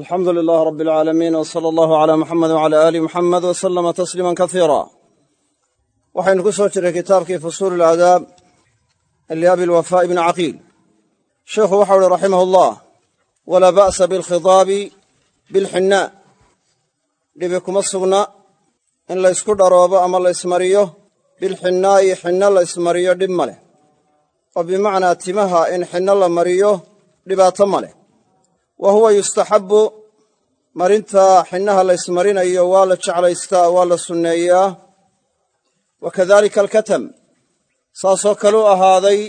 alxamdu lilaah rab alcaalamiin w sala allahu alaa muxamed wcala aali muxamed w salama tasliima kasiira waxaynu ku soo jiray kitaabkii fusuul ilaadaab liabi alwafaa'i bni caqiil sheikhu waxau uhi raximah allah walaa ba'sa bilkhidaabi bilxinnaa dhibi kuma sugna in laysku dharoobo ama laysmariyo bilxinnaa'i xinno laysmariyo dhib ma leh. Oo bimacnaa timaha in xinno la mariyo dhibaato ma wa huwa yustaxabbu marinta xinnaha laysmarinayo waa la jeclaystaa waa la sunneeyaa wa kadalika alkatam saasoo kaleu ahaaday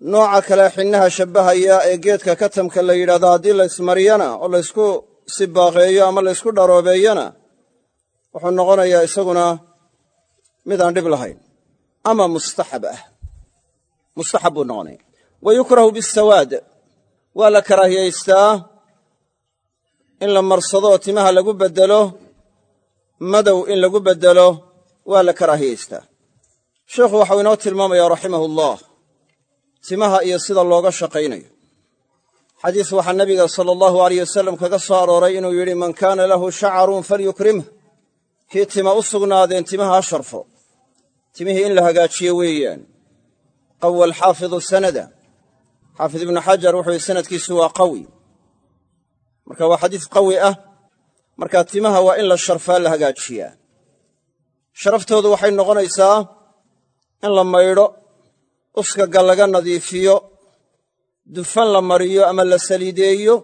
nooca kale xinnaha shabbahaya ee geedka katamka la yidhahdo haddii laysmariyana oo laysku sibaaqeeyo ama laysku dharoobeeyana wuxuu noqonayaa isaguna midaan dhib lahayn ama mustaxab ah. Mustaxab buu noqonaya. Wa yukrahu bisawaad waa la karaahiyaystaa in la marsado oo timaha lagu beddelo madow in lagu beddelo waa la karaahiyaystaa. Sheikhu waxau inoo tilmaamayaa raximahu ullah timaha iyo sida looga shaqaynayo. Xadiis waxaa nebiga sala allahu aleyh wasalam kaga soo arooray inuu yidhi man kaana lahu shacarun falyukrimh. Kii tima u sugnaadeen timaha ha sharfo. Timihii in la hagaajiyo weeyaan. Qawa alxaafidu sanada xaafid ibnu xajar wuxuu yihi sanadkiisu waa qawi. Marka waa xadiis qawi ah markaa timaha waa in la sharfaa la hagaajiyaa. Sharaftoodu waxay noqonaysaa in la maydho uskaga laga nadiifiyo dufan la mariyo ama la saliideeyo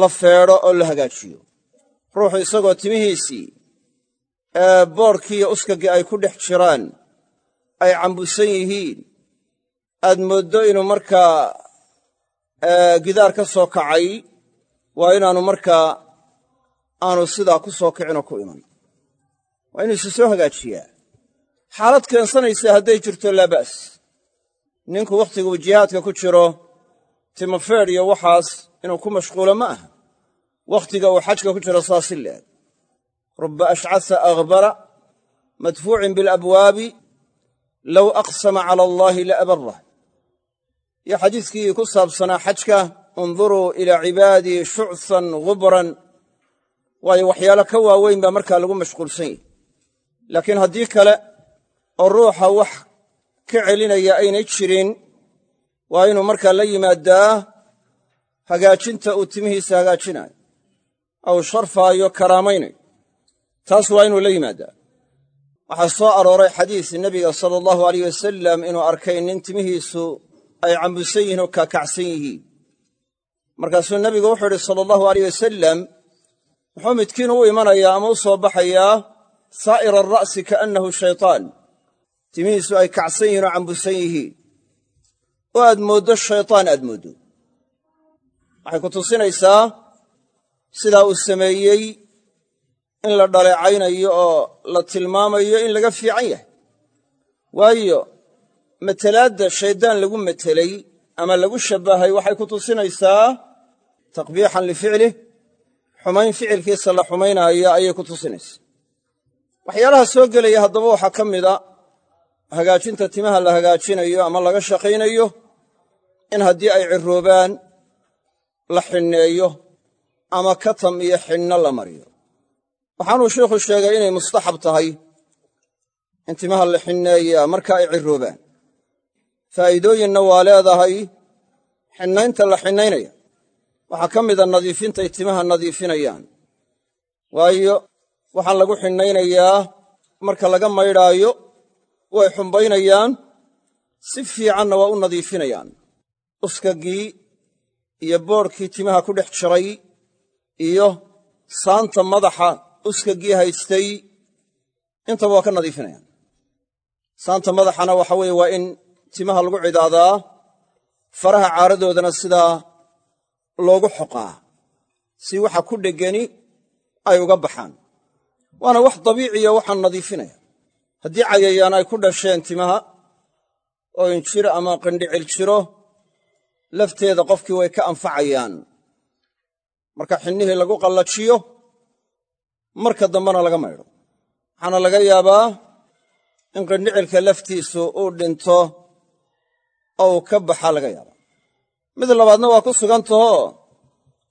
la feedho oo la hagaajiyo. Ruuxu isagoo timihiisii ee boodhkiiyo uskagii ay ku dhex jiraan ay cambusan yihiin aad mooddo inuu markaa gidaar ka soo kacay waa inaannu markaa aanu sidaa ku soo kicinoo ku iman. Waa inuu isi soo hagaajiyaa. Xaalad keensanaysa hadday jirto laa ba's ninku wakhtiguu jihaadka ku jiro timafeedh iyo waxaas inuu ku mashquulo ma aha. Wakhtiga uu xajka ku jiro saasi leeg ruba ashcasa akhbara madfuucin bilabwaabi low aqsama cala allaahi la abarah iyo xadiiskii ku saabsanaa xajka unduruu ilaa cibaadii shucsan gubran. Waayo waxyaalo ka waaweyn baa markaa lagu mashquulsan yahy laakiin haddii kale oo ruuxa wax ka celinaya aynay jirin waa inuu markaa la yimaadaa hagaajinta uu timihiisa hagaajinayo aw sharfaayo karaamaynayo taas waa inuu la yimaadaa. Waxaa soo arooray xadiis nebiga sala allahu aleyh wasalam inuu arkay nin timihiisu ay cambusan yihiin oo kaakacsan yihiin. Markaasuu nebigu wuxuu idhi sala allahu aleyh wasalam muxuu midkiin u imanayaa ama u soo baxayaa saa'ira alra'si kaannahu shaytaan. Timihiisu ay kacsan yihiin oo cambusan yihiin. Oo aad mooddo shaytaan aad mooddo. Waxay ku tusinaysaa sidaa uu sameeyey in la dhaleecaynayo oo la tilmaamayo in laga fiican yahay. Waayo matelaadda shayddaan lagu metelay ama lagu shabbahay waxay ku tusinaysaa taqbiixan lificlih xumayn ficilkiisa la xumaynaayo ayay ku tusinaysaa. Waxyaalaha soo gelaya haddaba waxaa ka mida hagaajinta timaha la hagaajinayo ama laga shaqaynayo in haddii ay ciroobaan la xinneeyo ama katam iyo xinno la mariyo. Waxaanuu sheikhu sheegay inay mustaxab tahay in timaha la xinneeyaa marka ay ciroobaan faa'iidooyinna waa leedahay xinnaynta la xinnaynaya. Waxaa ka mida nadiifintay timaha nadiifinayaan. Waayo waxaan lagu xinnaynayaa marka laga maydhaayo way xumbaynayaan si fiicanna waa u nadiifinayaan. Uskagii iyo boodhkii timaha ku dhex jiray iyo saanta madaxa uskagii haystay intaba waa ka nadiifinayaan. Saanta madaxana waxa weeye waa in timaha lagu cidaadaa faraha caaradoodana sidaa loogu xoqaa. Si waxa ku dhegani ay uga baxaan. Waana wax dabiiciya waxaan nadiifinaya. Haddii cayayaan ay ku dhasheen timaha oo injir ama qindhicil jiro lafteeda qofkii way ka anfacayaan. Marka xinnihii lagu qallajiyo marka dambena laga maydho. Waxaana laga yaabaa in qindhicilka laftiisu uu dhinto oo ka baxa laga yaabaa. Mid labaadna waa ku sugantahoo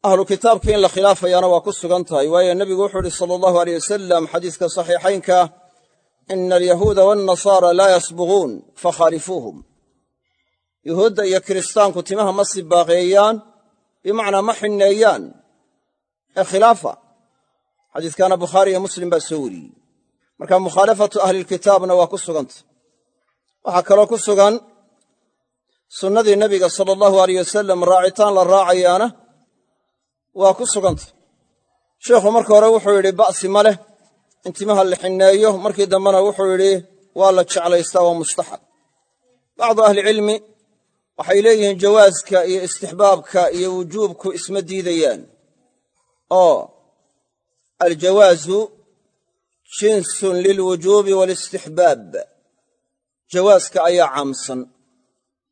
ahlu kitaabka in la khilaafayaana waa ku sugan tahay. Waayo nebigu wuxuu ihi sala allahu aleyh wasalam xadiiska saxiixaynka ina alyahuuda waannasaara laa yasbuguun fakhaalifuuhum yuhuudda iyo kiristaanku timaha ma sibaaqeeyaan bimacnaa ma xinneeyaan. Ee khilaafa. Xadiiskaana bukhaari iyo muslim baa soo wariyey. Marka mukhaalafatu ahlilkitaabna waa ku suganta waxaa kaloo ku sugan sunnadii nebiga sala allahu aleyh wasalam raacitaan la raacayaana waa ku suganta sheikhu marka hore wuxuu yidhi ba'si ma leh in timaha la xinneeyo markii dambena wuxuu yidhi waa la jeclaystaa waa mustaxab. Bacdu ahlicilmi waxay leeyihiin jawaaska iyo istixbaabka iyo wujuubku isma diidayaan. Oo aljawaasu jinsun lilwujuubi waalistixbaab jawaaska ayaa caamsan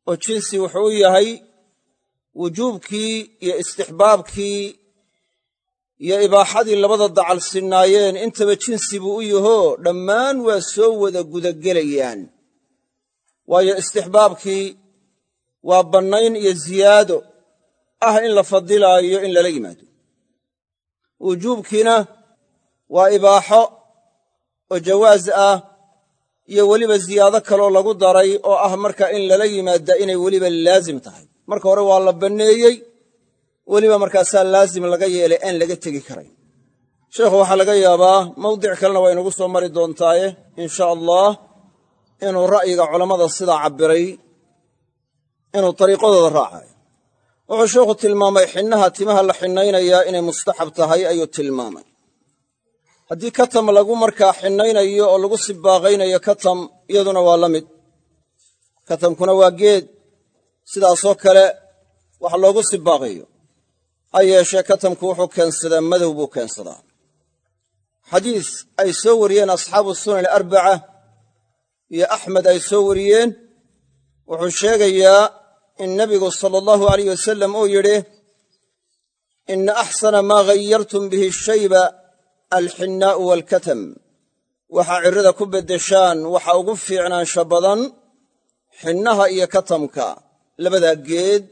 oo jinsi wuxuu u yahay wujuubkii iyo istixbaabkii iyo ibaaxadii labada dacal sinnaayeen. Intaba jinsi buu u yahoo dhammaan waa soo wada gudagelayaan. Waayo istixbaabkii waa bannayn iyo ziyaado ah in la fadilaayo in lala yimaado. Wujuubkiina waa ibaaxo oo jawaas ah iyo weliba ziyaado kaloo lagu daray oo ah marka in lala yimaada inay weliba laazim tahay. Marka hore waa la banneeyey weliba markaasaa laazim laga yeelay aan laga tegi karayn. Sheekhu waxaa laga yaabaa mawdic kalena waa inagu soo mari doontaaye insha allah inuu ra'yiga culammada sidaa cabbiray inuu dariiqadooda raacayo. Wuxuu sheikhu tilmaamay xinnaha timaha la xinnaynayaa inay mustaxab tahay ayuu tilmaamay haddii katam lagu markaa xinnaynayo oo lagu sibaaqaynayo katam iyaduna waa la mid. Katamkuna waa geed. Sidaasoo kale wax loogu sibaaqayo. Ha yeeshee katamku wuxuu keensadaa madow buu keensadaa. Xadiis ay soo wariyeen asxaabu sunan alarbaca iyo axmed ay soo wariyeen. Wuxuu sheegayaa in nebigu sala allahu alayh wasalam uu yidhi ina axsana maa ghayartum bihi shayba alxinnaa'u waalkatam waxaa cirrada ku beddeshaan waxa ugu fiicnaansha badan xinnaha iyo katamka. Labadaa geed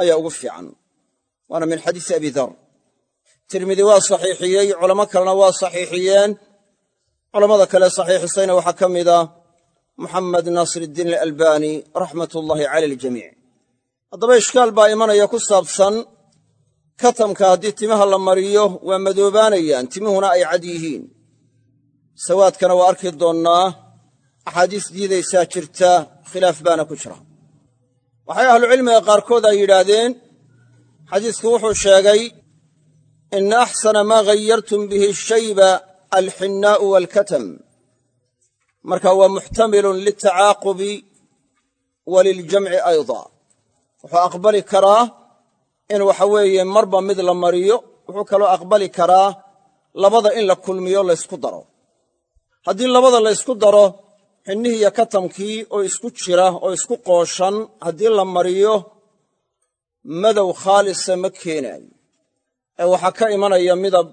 ayaa ugu fiican. Waana min xadiisi abi dar. Tirmidi waa saxiixiyey culamo kalena waa saxiixiyeen. Culammada kale saxiixisayna waxaa ka mid ah muxamed naasiriddiin alalbani raxmat ullaahi cala aljamiic. Haddaba ishkaal baa imanaya ku saabsan katamka haddii timaha la mariyo waa madoobaanayaan. Timuhuna ay cad yihiin. Sawaadkana waa arki doonnaa. Axaadiis diidaysaa jirta. Khilaaf baana ku jira. Waxay ahlucilmiga qaarkood ay yidhaahdeen xadiisku wuxuu sheegay ina axsana maa ghayartum bihi shayba alxinnaa'u waalkatam. Marka waa muxtamilun liltacaaqubi wa liljamci ayda. Wuxuu aqbali karaa in waxa weeye marba mid la mariyo wuxuu kaloo aqbali karaa labada in la kulmiyo laysku daro. Haddii labada laysku daro xinnihii iyo katamkii oo isku jira oo isku qooshan haddii la mariyo madow khaalisa ma keenaayo ee waxaa ka imanaya midab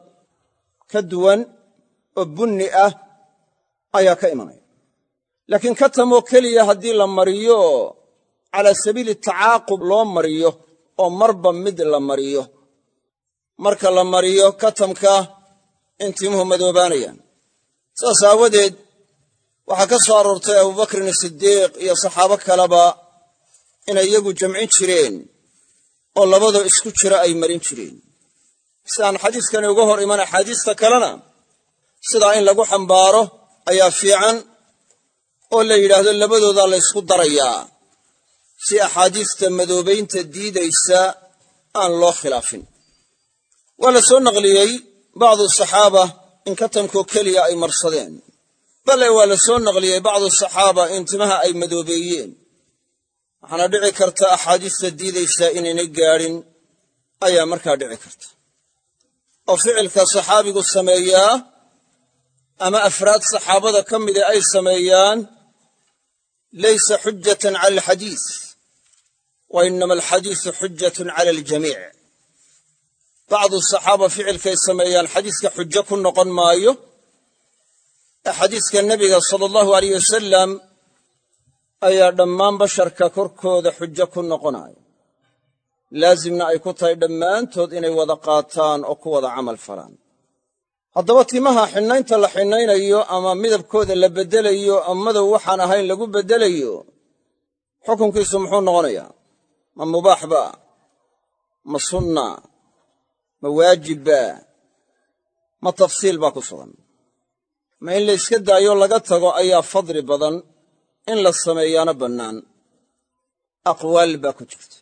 ka duwan oo bunni ah ayaa ka imanaya. Laakiin katamoo keliya haddii la mariyo calaa sabiili tacaaqub loo mariyo oo marba mid la mariyo. Marka la mariyo katamka in timuhu madoobaanayaan saas aawadeed waxaa ka soo aroortay abubakrin sidiiq iyo saxaabo kaleba inay iyagu jamcin jireen oo labadoo isku jira ay marin jireen. Si aan xadiiskani uga hor iman axaadiista kalena sidaa in lagu xambaaro ayaa fiican oo la yidhaahdo labadoodaa la ysku darayaa si axaadiista madoobaynta diidaysa aan loo khilaafin. Waa la soo naqliyey bacdu saxaaba in katamkoo keliya ay marsadeen. Bale waa la soo naqliyey bacdu saxaaba in timaha ay madoobeeyeen. Waxaana dhici karta axaadiista diidaysaa inaynay gaadhin ayaa markaa dhici karta. Oo ficilka saxaabigu sameeyaa ama afraad saxaabada ka mida ay sameeyaan laysa xujatan cala alxadiis wa inama alxadiisu xujatun cala aljamiic bacdu saxaaba ficilkay sameeyaan xadiiska xujo ku noqon maayo ee xadiiska nebiga sala allahu aleyh wasalam ayaa dhammaan basharka korkooda xujo ku noqonaya laasimna ay ku tahay dhammaantood inay wada qaataan oo ku wada camal falaan haddaba timaha xinnaynta la xinnaynayo ama midabkooda la beddelayo ama waxaan ahayn lagu beddelayo xukunkiisu muxuu noqonayaa ma mubaax ba ma sunna ma waajibba ma tafsiil baa ku sugan. Ma in la yska daayo laga tago ayaa fadli badan in la sameeyaana bannaan. Aqwaal baa ku jirta.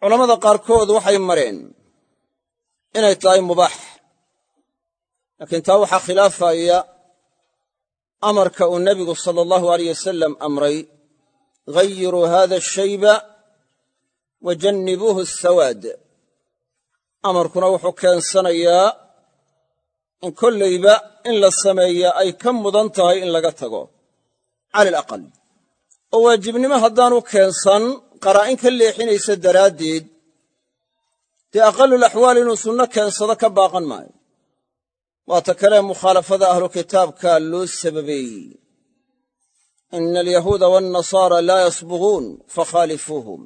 Culammada qaarkood waxay mareen inay tahay mubaax laakiin taa waxaa khilaafaya amarka uu nebigu sala allahu aleyh wasalam amray ghayiruu hada ashayba wa jannibuuhu asawaad amarkuna wuxuu keensanayaa in kollayba in la sameeyaa ay ka mudan tahay in laga tago cala alaqal oo waajibnimo haddaanu keensan qaraa'in ka leexinaysa daraaddeed dee aqallul axwaal inuu sunno keensado ka baaqan maayo waata kale mukhaalafada ahlu kitaabka loo sababeeyey ina alyahuuda waannasaara laa yasbuguun fakhaalifuuhum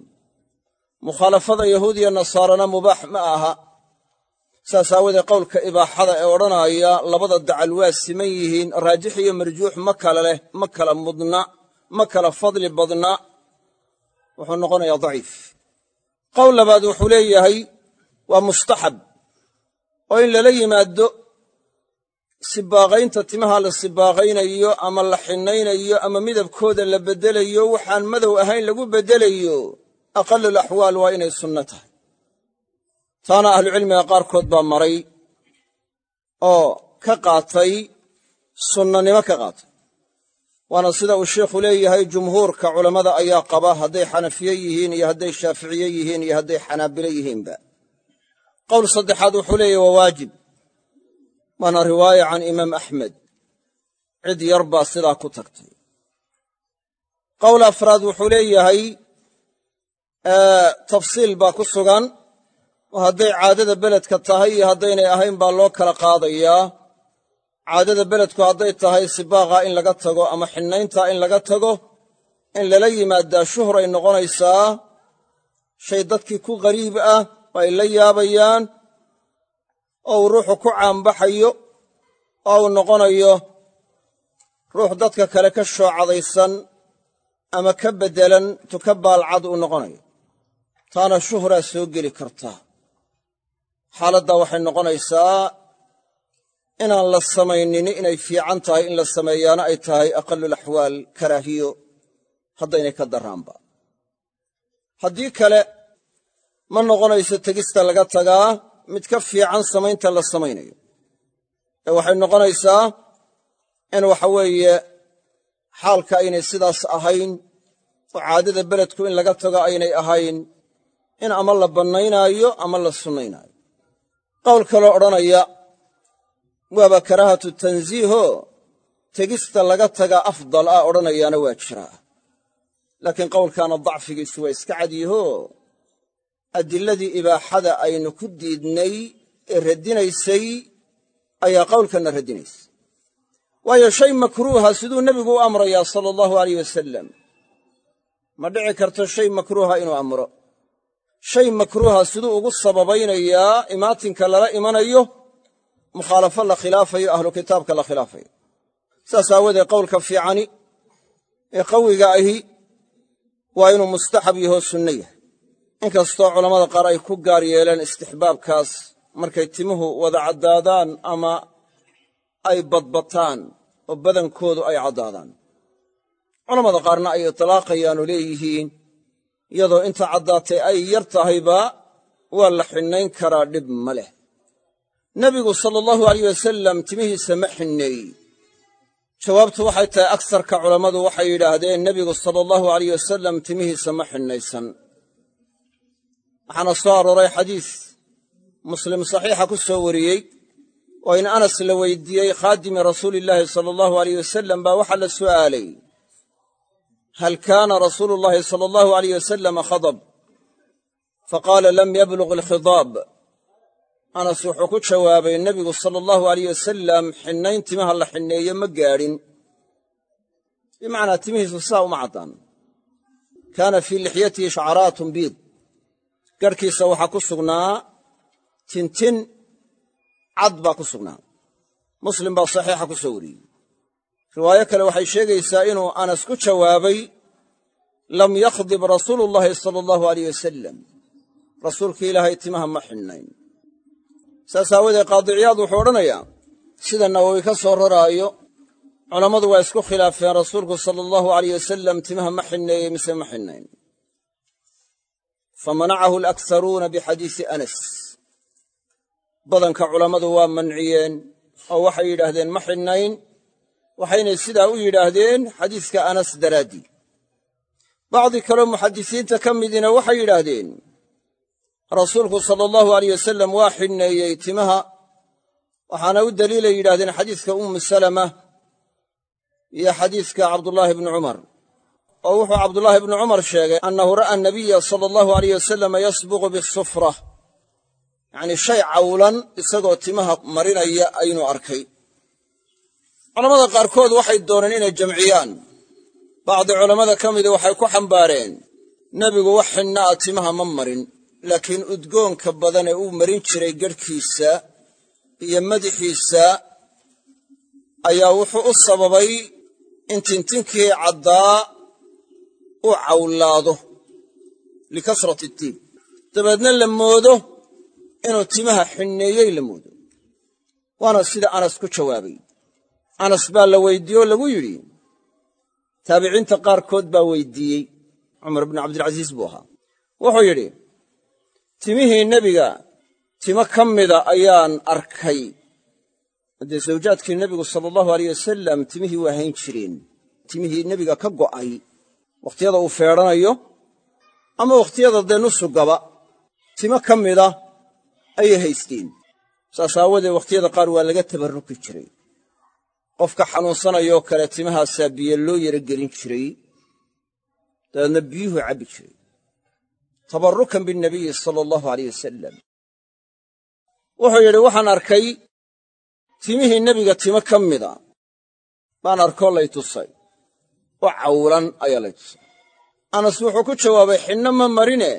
mukhaalafada yahuud iyo nasaarana mubaax ma aha. Saas aawoodee qowlka ibaaxada ee odhanaaya labada dacal waa siman yihiin raajix iyo marjuux ma kala leh ma kala mudna ma kala fadli badna. Wuxuu noqonayaa daciif. Qowl labaad wuxuu leeyahay waa mustaxab. Oo in lala yimaado sibaaqaynta timaha la sibaaqaynayo ama la xinnaynayo ama midabkooda la beddelayo waxaan madow ahayn lagu beddelayo aqalul axwaal waa inay sunno tahay. Taana ahlucilmiga qaarkood baa maray oo ka qaatay sunnanimo ka qaatay. Waana sida uu sheikhu leeyahay jumhuurka culammada ayaa qaba hadday xanafiye yihiin iyo hadday shaaficiye yihiin iyo hadday xanaabilo yihiinba. Qowl saddexaad wuxuu leeyahy waa waajib. Waana riwaaya can imaam axmed. Cid yar baa sidaa ku tagtay. Qowl afraad wuxuu leeyahay tafsiil baa ku sugan. Oo hadday caadada beledka tahay iyo haddaynay ahayn baa loo kala qaadayaa caadada beledku hadday tahay sibaaqa in laga tago ama xinnayntaa in laga tago in lala yimaadaa shuhray noqonaysaa shay dadkii ku qariib ah oo ay la yaabayaan oo uu ruuxu ku caanbaxayo oo uu noqonayo ruux dadka kale ka shoocadaysan ama ka beddelan tuka baalcad uu noqonayo taana shuhraa soo geli kartaa xaaladdaa waxay noqonaysaa inaan la samaynini inay fiican tahay in la sameeyaana ay tahay aqallulaxwaal karaahiyo haddaynay ka darraanba haddii kale ma noqonayso tegista laga tagaa mid ka fiican samaynta la samaynayo. Ee waxay noqonaysaa in waxa weeye xaalka aynay sidaas ahayn oo caadada beledku in laga tago aynay ahayn in ama la bannaynaayo ama la sunnaynaayo qowl kaloo odhanaya waaba karaahatu tansiiho tegista laga tagaa afdal ah odhanayaana waa jiraa laakiin qowlkaana dacfigiisu waa iska cadyaho adiladii ibaaxada aynu ku diidnay ee radinaysay ayaa qowlkanna radinaysa waayo shay makruuha siduu nebigu u amrayaa sala allahu alayh wasalam ma dhici karto shay makruuha inuu amro shay makruuha siduu ugu sababaynayaa imaatinka lala imanayo mukhaalafo la khilaafayo ahlu kitaabka la khilaafayo. Saas aawoodee qowlka fiicani ee qawiga ahi waa inuu mustaxab yahoo sunno yahay. Inkastoo culammada qaar ay ku gaar yeeleen istixbaabkaas markay timuhu wada caddaadaan ama ay badbataan oo badankoodu ay caddaadaan. Culammada qaarna ay itlaaqayaanu leeyihiin iyadoo inta caddaatay ay yar tahayba waa la xinnayn karaa dhib ma leh. Nebigu sala allahu alayh wasalam timihiisa ma xinneey jawaabtu waxay tahay agsarka culammadu waxay yidhaahdeen nebigu sala allahu alayh wasalam timihiisa ma xinnaysan. Waxaana soo arooray xadiis muslim saxiixa ku soo wariyey oo in anas la weydiiyey khaadimi rasuulillaahi sala allahu alayh wasalam baa waxaa la su'aalay hal kaana rasuulu llaahi sala allahu alayh wasalama khadab faqaala lam yabluq alkhidaab anas wuxuu ku jawaabay nebigu sala allahu alayh wasalam xinnayn timaha la xinneeyo ma gaadhin bimacnaa timihiisu sidaa uma caddaan kaana fii lixyatihi shacaraatun biid garhkiisa waxaa ku sugnaa tintin cad baa ku sugnaa muslim baa saxiixa ku soo wariyey riwaayo kale waxay sheegaysaa inuu anas ku jawaabay lam yakhdib rasuulu llaahi sala allahu aleyh wasalam rasuulkii ilaahay timaha ma xidhnayn saas aawadeed qaadiciyaad wuxuu odhanayaa sida nawowi ka soo raraayo culammadu waa isku khilaafeen rasuulku sala allahu aleyh wasalam timaha ma xidhneeyey mise ma xidhnayn famanacahu alakharuuna bixadiisi anas. Badanka culammadu waa manciyeen oo waxay yidhaahdeen ma xidhnayn waxaynay sidaa u yidhaahdeen xadiiska anas daraaddii bacdi kaleo muxadisiinta ka midiina waxay yidhaahdeen rasuulku sala allahu aleyh wasalam waa xidhneeyey timaha. Waxaana u daliilay yidhahdeen xadiiska ummu salama iyo xadiiska cabdullaahi bni cumar. Oo wuxuu cabdullaahi bni cumar sheegay annahu ra'a anabiya sala allahu aleyh wasalam yasbuqu bisufra. Yacnii shay cawlan isagoo timaha marinaya aynu arkay culammada qaarkood waxay dooneen inay jamciyaan. Bacdi culammada ka mida waxay ku xambaareen nebigu wax xinna a timaha ma marin laakiin udgoonka badan ee uu marin jiray garhkiisa iyo madaxiisa ayaa wuxuu u sababay in tintinkii caddaa u cawlaado likasrati tiib dabeedna la moodo inuu timaha xinneeyey la moodo. Waana sida anas ku jawaabay anas baa la weyddiiye oo lagu yidhi taabiciinta qaarkood baa weyddiiyey cumar bnu cabdilcasiis buu ahaa. Wuxuu yidhi timihii nebiga timo ka mida ayaan arkay. Haddee sawjaadkii nebigu sala allahu aleyh wasalam timihii waa hayn jireen timihii nebiga ka go'ay wakhtiyada uu feedhanayo ama wakhtiyada dee nusugaba timo ka mida ayay haysteen. Saas aawadeed wakhtiyada qaar waa laga tabarruki jiray qofka xanuunsanayoo kale timahaasaa biyo loo yaro gelin jiray dabeedna biyuhu cabbi jiray. Tabarrukan binnabiyi sala allahu aleyh wasalam wuxuu yidhi waxaan arkay timihii nebiga timo ka mida baan arkoo lay tusay. Oo cawlan ayaa lay tusay. Anas wuxuu ku jawaabay xinno ma marine.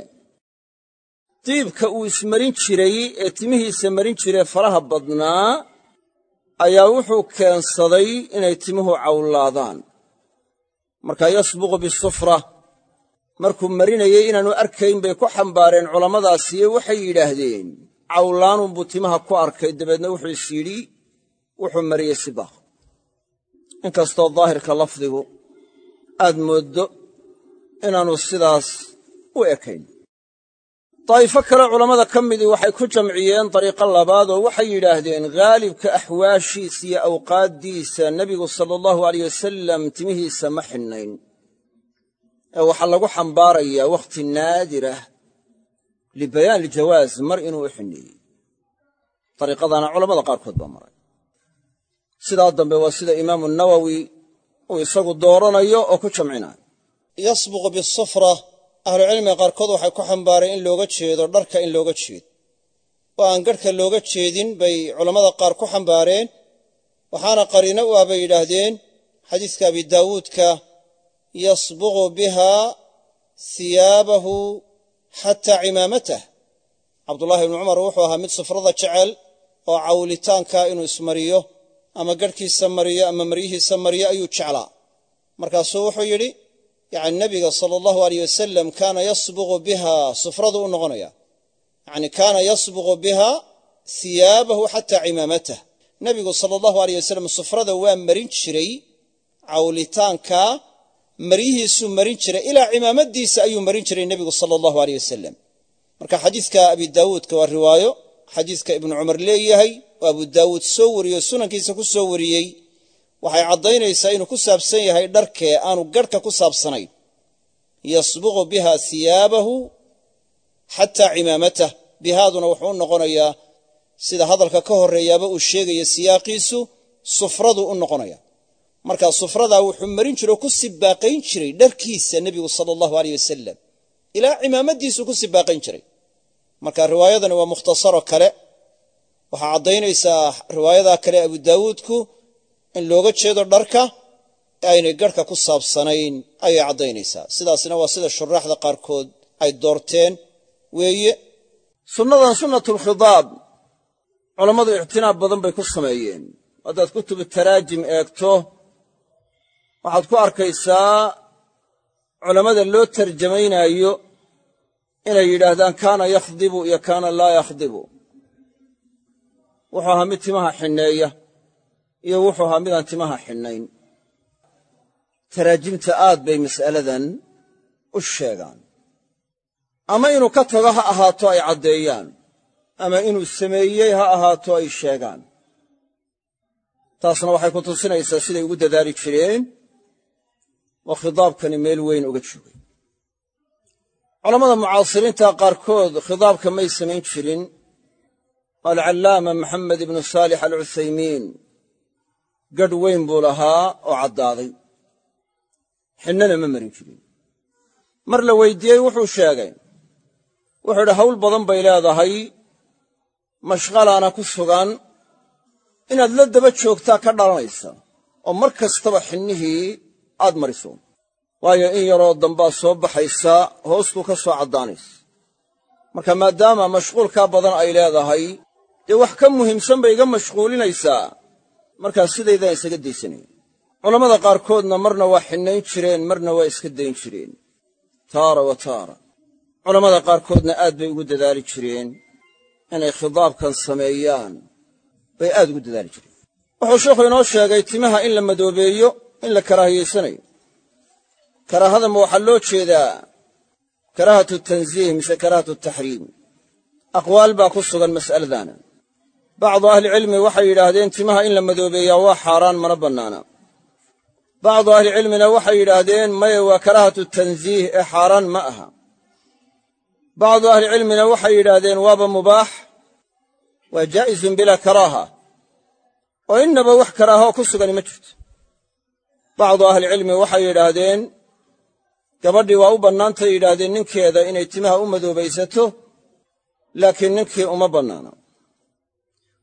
Diibka uu ismarin jiray ee timihiisa marin jiree faraha badnaa ayaa wuxuu keensaday inay timuhu cawlaadaan. Markaa yasbuqu bisufra markuu marinayey inaannu arkayn bay ku xambaareen culammadaasiyo waxay yidhaahdeen cawlaanunbuu timaha ku arkay. Dabeedna wuxuu is yidhi wuxuu mariyey sibaaq. Inkastoo daahirka lafdigu aad mooddo inaannu sidaas u ekayn daa'ifo kale culammada ka midii waxay ku jamciyeen dariiqo labaad oo waxay yidhaahdeen haalibka axwaashiisa iyo awqaaddiisa nebigu sala allahu aleyh wasalam timihiisa ma xidhnayn ee waxaa lagu xambaarayaa wakhti naadirah libayaan iljawaaz mar inuu u xidhneeyey dariiqadana culammada qaarkood baa maray. Sidaa dambe waa sida imaamu nawowi uu isagu dooranayo oo ku jamcinayo ahlucilmiga qaarkood waxay ku xambaareen in looga jeedo dharka in looga jeedo. Oo aan garhka looga jeedin bay culammada qaar ku xambaareen waxaana qariino u ah bay yidhaahdeen xadiiska abi daawuudka yasbuqu biha hiyaabahu xataa cimaamatah cabdullaahi ibnu cumar wuxuu ahaa mid sufrada jecel oo cawlitaanka inuu ismariyo ama garhkiisa mariyo ama maryihiisa mariyo ayuu jeclaa. Markaasuu wuxuu yidhi yacni nebiga sala allahu aleyh wasalam kaana yasbuqu biha sufradu u noqonaya. Yacni kaana yasbuqu biha hiyaabahu xataa cimaamatah nebigu sala allahu aleyh wasalam sufrada waa marin jiray cawlitaanka maryihiisuu marin jiray ilaa cimaamadiisa ayuu marin jiray nebigu sala allahu aleyh wasalam marka xadiiska abi daawuudka waa riwaayo xadiiska ibnu cumar leeyahay oo abu daawuud soo wariyey sunankiisa ku soo wariyey waxay caddaynaysaa inuu ku saabsan yahay dharkee aanu garhka ku saabsanayn. Yasbuqu biha hiyaabahu xataa cimaamatah bihaaduna wuxuu noqonayaa sida hadalka ka horreeyaaba uu sheegaya siyaaqiisu sufradu u noqonaya marka sufradaa wuxuu marin jiro ku sibaaqayn jiray dharkiisa nebigu sala allahu aleyh wasalam ilaa cimaamadiisuu ku sibaaqayn jiray. Marka riwaayadani waa mukhtasaro kale. Waxaa caddaynaysaa riwaayadaa kale abu daawuudku in looga jeedo dharka aynay garhka ku saabsanayn ayay caddaynaysaa. Sidaasna waa sida shuraaxda qaarkood ay doorteen weeye. Sunnadan sunnatulkhidaab culammadu ictinaab badan bay ku sameeyeen. Haddaad kutubu taraajim eegto waxaad ku arkaysaa culammada loo tarjamaynaayo inay yidhaahdaan kaana yakhdibu iyo kaana laa yakhdibu. Wuxuu ahaa mid timaha xinneeya iyo wuxuu ahaa midaan timaha xinnayn taraajimta aad bay mas'aladan u sheegaan. Ama inuu ka tago ha ahaato ay caddeeyaan ama inuu sameeyey ha ahaato ay sheegaan. Taasna waxay ku tusinaysaa siday ugu dadaali jireen oo khidaabkani meel weyn uga joogay culammada mucaasiriinta qaarkood khidaabka may samayn jirin. Alcallaama maxamed ibnu saalix alcuthaymiin gadh weyn buu lahaa oo caddaaday. Xinnana ma marin jirin. Mar la weydiiyey wuxuu sheegay. Wuxuu idhi hawl badan bay leedahay. Mashqalaana ku sugan. Inaad la daba joogtaa ka dhalanaysa oo mar kastaba xinnihii aad mariso. Waayo in yaroo dambaa soo baxaysa hoostuu ka soo caddaanaysa. Marka maadaama mashquulkaa badan ay leedahay dee wax ka muhiimsan bay iga mashquulinaysaa markaa sidaydaan isaga daysanaya culammada qaarkoodna marna waa xinnayn jireen marna waa iska dayn jireen. Taara wa taara. Culammada qaarkoodna aad bay ugu dadaali jireen. Inay khidaabkan sameeyaan bay aad ugu dadaali jireen. Wuxuu sheikhu inoo sheegay timaha in la madoobeeyo in la karaahiyaysanayo karaahada ma waxaa loo jeedaa karaahatu tansiih mise karaahatu taxriim. Aqwaal baa ku sugan mas'aladana bacdu ahlicilmi waxay yidhaahdeen timaha in la madoobeeyaa waa xaaraan mana bannaana. Bacdu ahlicilmina waxay yidhaahdeen maya waa karaahatu tansiih ee xaaraan ma aha. Bacdu ahlicilmina waxay yidhaahdeen waaba mubaax waa jaa'izun bilaa karaaha. Oo innaba wax karaaho ku sugani ma jirto. Bacdu ahlicilmi waxay yidhaahdeen gabadhii waa u bannaantay yidhaahdeen ninkeeda inay timaha u madoobaysato laakiin ninkii uma bannaana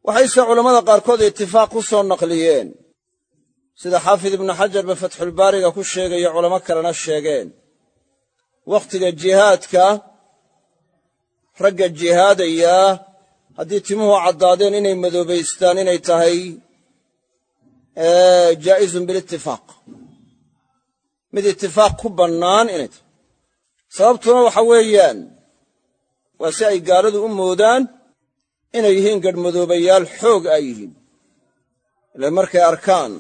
waxayse culammada qaarkood itifaaq ku soo naqliyeen. Sida xaafid ibnu xajarba fatxulbaariga ku sheegaya culamo kalena sheegeen. Wakhtiga jihaadka ragga jihaadayaa haddii timuhu caddaadeen inay madoobaystaan inay tahay jaa'izun bilitifaaq mid itifaaq ku bannaan inay tahay. Sababtuna waxa weeyaan waa si ay gaaladu u moodaan inay yihiin gadhmadoobayaal xoog ay yihiin. Ile markay arkaan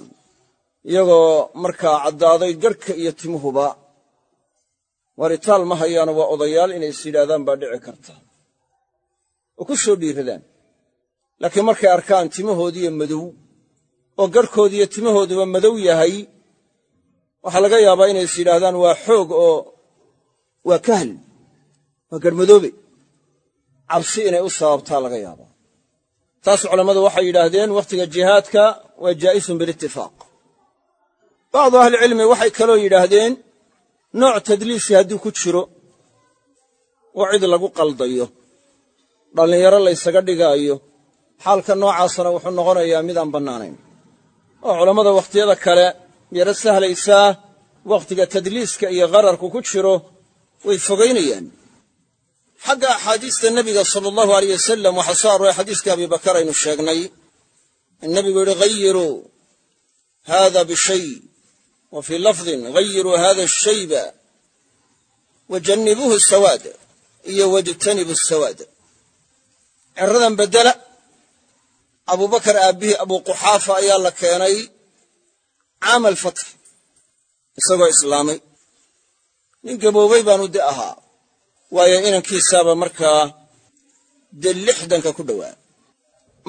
iyagoo markaa caddaaday garhka iyo timuhuba waritaal ma hayaano waa odayaal inay is yidhaahdaan baa dhici karta. Oo ku soo dhiiradaan. Laakiin markay arkaan timahoodiiyo madow oo garhkoodiiyo timahooduba madow yahay waxaa laga yaabaa inay is yidhaahdaan waa xoog oo waa kahl waa garhmadoobe cabsi inay u sababtaa laga yaabaa. Taas culammadu waxay yidhaahdeen wakhtiga jihaadka waa jaa'isun bilitifaaq bacdu ahlicilmi waxay kaloo yidhaahdeen nooc tadliisi hadduu ku jiro oo cid lagu qaldayo. Dhallinyaro laysaga dhigaayo xaalka noocaasana wuxuu noqonayaa midaan bannaanayn. Oo culammada wakhtiyada kale yaro sahlaysaa wakhtiga tadliiska iyo qararku ku jiro way fogaynayaan xagga axaadiista nebiga sala allahu aleyh wasalam waxaa soo arooray xadiiska abibakar aynu sheegnay. In nebigu yidhi hayiruu haada bishay wa fii lafdin hayiruu hada ashayba wajannibuuhu sawaada iyo wajtanibu sawaada ceradan beddela abubakar aabbihii abuquxaafa ayaa la keenay caama alfatx isagoo islaamay. Nin gaboobay baanu de ahaa waayo inankiisaaba markaa dee lixdanka ku dhowaa.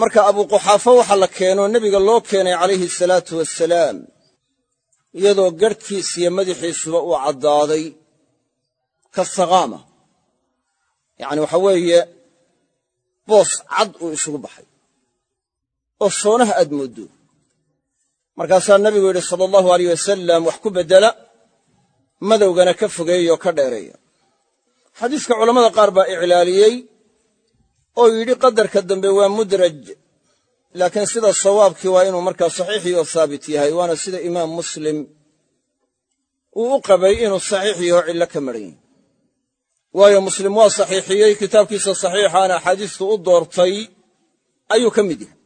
Marka abuquxaafo waxaa la keenoo nebiga loo keenay calayhi salaatu wasalaam iyadoo garhkiis iyo madaxiisuba uu caddaaday ka saqaama. Yacni waxa weeye boos cad uu isugu baxay oo soonaha aad mooddo. Markaasaa nebigu yidhi sala allahu aleyh wasalam wax ku beddela madowgana ka fogeeya oo ka dheereeya xadiiska culammada qaar baa iclaaliyey oo yidhi qadarka dambe waa mudraj laakiin sida sawaabkii waa inuu markaa saxiixii oo haabit yahay waana sida imaam muslim uu u qabay inuu saxiix yaho cillo ka maran yahay. Waayo muslim waa saxiixiyey kitaabkiisa saxiixaana axaadiistu u doortay ayuu ka mid yahay.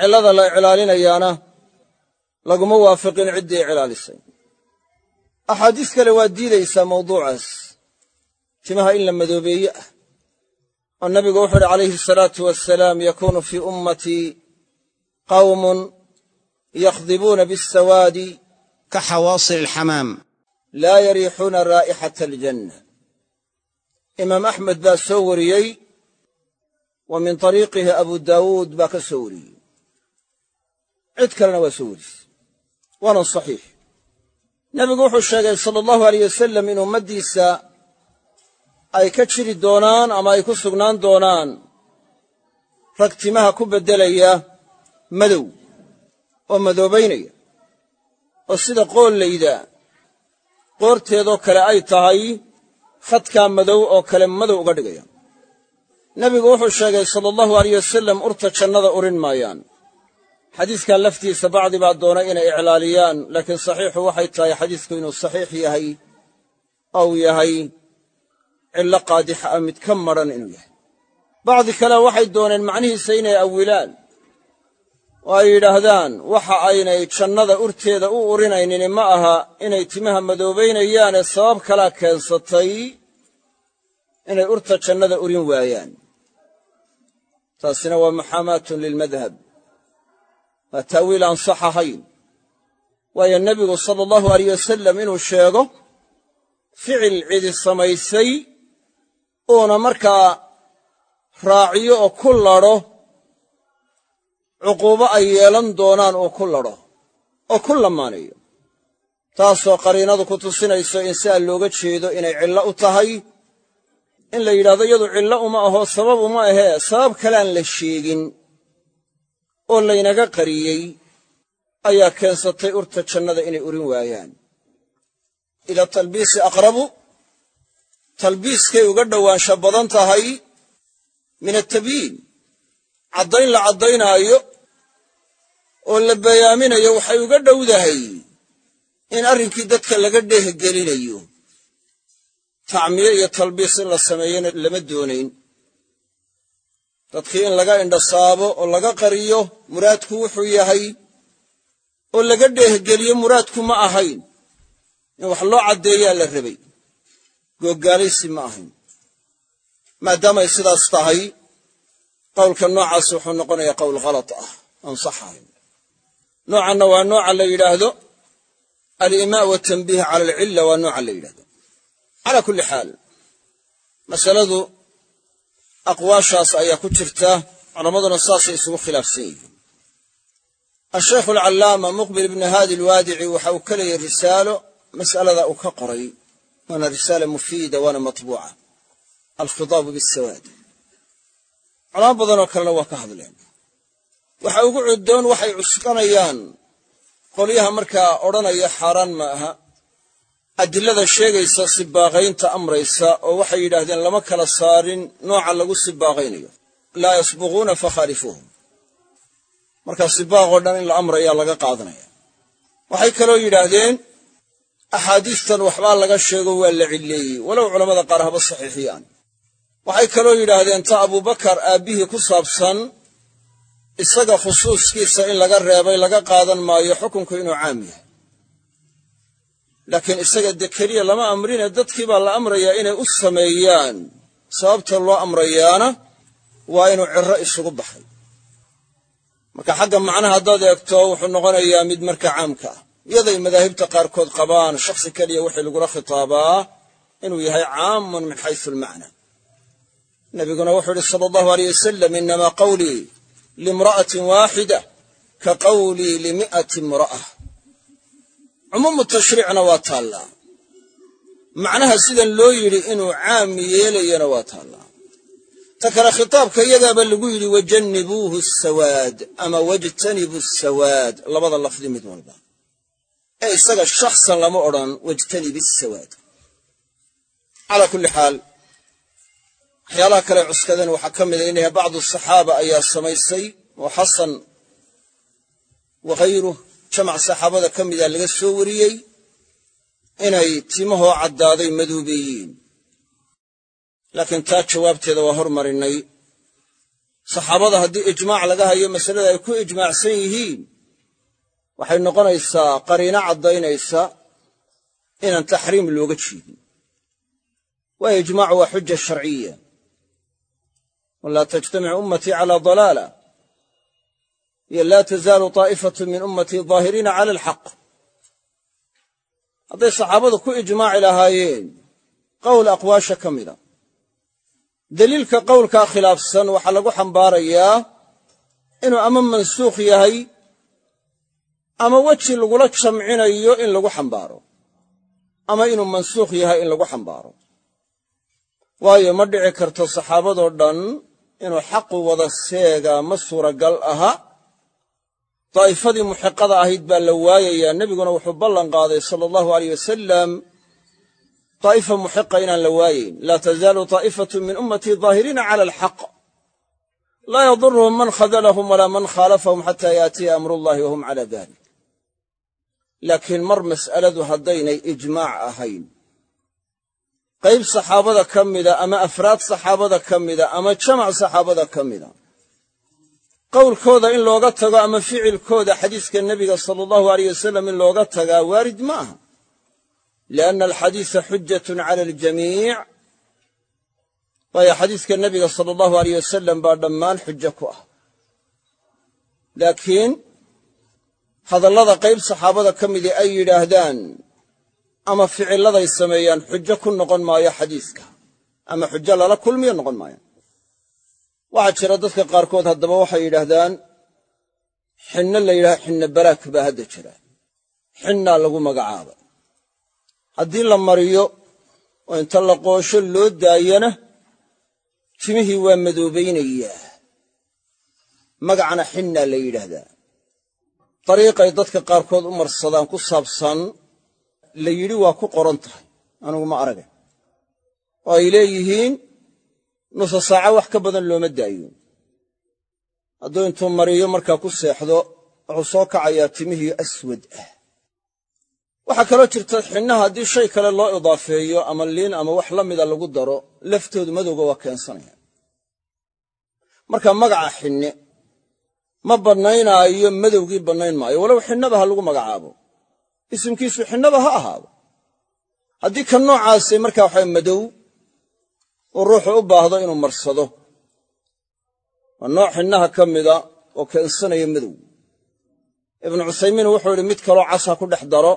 Cillada la iclaalinayaana laguma waafiqin ciddii iclaalisay. Axaadiis kale waa diidaysaa mawduucaas timaha in la madoobeeye ah oo nabigu wuxuu uhi calayhi asalaatu wasalaam yakuunu fii ummatii qawmun yakhdibuuna biasawaadi ka xawaasil alxamaam laa yariixuuna raa'ixata aljanna. Imaam axmed baa soo wariyey wa min طariiqihi abu daawuud baa ka soo wariyey. Cid kalena waa soo warisay waana saxiix. Nebigu wuxuu sheegay sala allahu aleyh wasalam in ummaddiisa ay ka jiri doonaan ama ay ku sugnaan doonaan rag timaha ku beddelaya madow oo madoobaynaya oo sida qoollayda qoorteedoo kale ay tahay khadkaa madow oo kale madow uga dhigaya. Nebigu wuxuu sheegay sala allahu aleyh wasalam urta jannada urin maayaan. Xadiiskan laftiisa bacdi baa doonay inay iclaaliyaan laakiin saxiixu waxay tahay xadiisku inuu saxiix yahay ou yahay cillo qaadixa ah mid ka madran inuu yahay. Bacdi kale waxay dooneen macnihiisa inay awilaan. Oo ay yidhaahdaan waxa aynay jannada urteeda u urinaynini ma aha inay timaha madoobaynayaane sabab kalaa keensatay inay urta jannada urin waayaan. Taasina waa muxaamaatun lilmadhab waa ta'wiil aan sax ahayn. Waayo nebigu sala allahu aleyh wasalam inuu sheego ficil cidi samaysay uuna markaa raaciyo oo ku ladho cuquubo ay yeelan doonaan uu ku ladho oo ku lamaanayo taasoo qariinadu ku tusinayso in siaa looga jeedo inay cillo u tahay in la yidhahdo iyadu cillo uma aho sabab uma ahee sabab kaleaan la sheegin oo laynaga qariyey ayaa keensatay urta jannada inay urin waayaan. Ila talbiisi aqrabu talbiiskay uga dhowaansha badan tahay min atabyiin caddayn la caddaynaayo oo la bayaaminayo waxay uga dhowdahay in arrinkii dadka laga dheehgelinayo tacmiye iyo talbiis in la sameeyona lama doonayn. Dadkii in laga indhasaabo oo laga qariyo muraadku wuxuu yahay oo laga dheehgeliyo muraadku ma ahayn. In wax loo caddeeyaa la rabay googgaalaysi ma ahayn. Maadaamay sidaas tahay qowlka noocaas wuxuu noqonayaa qowl khalat ah aan sax ahayn. Noocanna waa nooca la yidhaahdo alimaa watanbiih cala alcilla waa nooca la yidhahdo calaa kulli xaal masaladu aqwaashaas ayaa ku jirta culammaduna saasay isugu khilaafsan yihiin. Ashaykhu alcallaama muqbil ibni haadi alwaadici waxa uu ka leeyahy risaalo mas'alada uu ka qoray waana risaala mufiida waana matbuuca. Alkhitaabu bisawaad culamo badanoo kalena waa ka hadleen. Waxa ugu cuddoon waxay cuskanayaan. Qolyaha markaa odhanaya xaaraan ma aha. Adilada sheegaysa sibaaqaynta amraysa oo waxay yidhaahdeen lama kala saarin nooca lagu sibaaqaynayo. Laa yasbuquuna fakhaalifuuhum marka sibaaqoo dhan in la amrayaa laga qaadanaya. Waxay kaloo yidhaahdeen axaadiistan waxbaa laga sheego waa la cilleeyey. Walow culammada qaar haba saxiixiyaan. Waxay kaloo yidhaahdeen ta abubakar aabbihii ku saabsan isaga khusuuskiisa in laga reebay laga qaadan maayo xukunku inuu caam yahay. Laakiin isaga dee keliya lama amrine dadkii baa la amrayaa inay u sameeyaan. Sababta loo amrayaana waa inuu ciro isugu baxay. Marka xagga macnaha haddaad eegto wuxuu noqonayaa mid marka caamka ah iyaday madaahibta qaarkood qabaan shakhsi keliya wixii lagula khitaabaa inuu yahay caamun min xaysu almacna. Nabiguna wuxuu ihi sala allahu aleyh wasalam inamaa qawlii liimra'atin waaxida ka qawlii limi'ati imra'a. Cumuumu tashriicna waa taallaa macnaha sidan loo yidhi inuu caam yeelayana waa taallaa ta kale khitaabka iyagaaba lagu yidhi wajannibuuhu asawaad ama wajtanibu asawaad labada lafdi mid walba isaga shakhsan lama odhan wajtanib asawaad calaa kulli xaal waxyaalaha kale cuskadeen waxaa ka mida inay bacdu saxaaba ayaa samaysay oo xasan wakhayruh jamac saxaabada ka mida laga soo wariyey inay timahoo caddaaday madoobeeyiin laakiin taa jawaabteeda waa hormarinnay. Saxaabada haddii ijmaac laga hayo masalada ay ku ijmaacsan yihiin waxay noqonaysaa qariino caddaynaysa inaan taxriim looga jeedin. Waayo ijmaacu waa xuja sharciya. Walaa tajtamic ummatii calaa dalaala iyo laa tazaalu taa'ifatu min ummatii daahiriina cala alxaq. Hadday saxaabadu ku ijmaaci lahaayeen qowl aqwaasha ka mida. Deliilka qowlkaa khilaafsan waxaa lagu xambaarayaa inuu ama mansuukh yahay ama weji lagula jamcinayo in lagu xambaaro. Ama inuu mansuukh yahay in lagu xambaaro. Waayo ma dhici karto saxaabadoo dhan inuu xaqu wada seegaa ma suuragal aha. Daa'ifadii muxiqada ahayd baa la waayayaa nebiguna wuxuu ballan qaaday sala allahu aleyh wasalam daa'ifa muxiqa inaan la waayayn laa tazaalu taa'ifatu min ummatii daahiriina cala alxaq. Laa yaduruhum man khadalahum walaa man khaalafahum xataa yaatiya amrullahi wahum cala dalik laakiin mar mas'aladu haddaynay ijmaac ahayn. Qayb saxaabada ka mida ama afraad saxaabada ka mida ama jamac saxaabada ka mida. Qowlkooda in looga tago ama ficilkooda xadiiska nebiga sala allahu aleyh wasalam in looga tagaa waarid ma aha. Lianna alxadiisa xujatun cala aljamiic. Waayo xadiiska nebiga sala allahu aleyh wasalam baa dhammaan xujo ku ah hadallada qayb saxaabada ka midii ay yidhaahdaan ama ficilladay sameeyaan xujo ku noqon maayo xadiiska ama xujo lala kulmiyo noqon maayo. Waxaa jira dadka qaarkood haddaba waxay yidhaahdaan xinno la yidhaha xinno baraak baa hadda jira. Xinnaa lagu magacaaba haddii la mariyo oo inta la qoosho loo daayana timihii waa madoobaynayaa. Magacana xinnaa la yidhaahdaa dariiqay dadka qaarkood u marsadaan ku saabsan la yidhi waa ku qoran tahay anugu ma aragay. Oo ay leeyihiin nusa saaco wax ka badan looma daayo. Hadduu intuu mariyo markaa ku seexdo wuxuu soo kacayaa timihii aswad ah. Waxaa kaloo jirta xinnaha haddii shay kale loo idaafeeyo ama liin ama wax la mida lagu daro laftoodu madowga waa keensanaya marka magaca xinne ma bannaynaayo madowgii bannayn maayo. Walow xinnaba ha lagu magacaabo. Isimkiisu xinnaba ha ahaado. Haddii ka noocaasay markaa waxaa madow uu ruuxu u baahdo inuu marsado. Waa nooc xinnaha ka mida oo keensanaya madow. Ibnu cuthaymiin wuxuu idhi mid kaloo cas ha ku dhex daro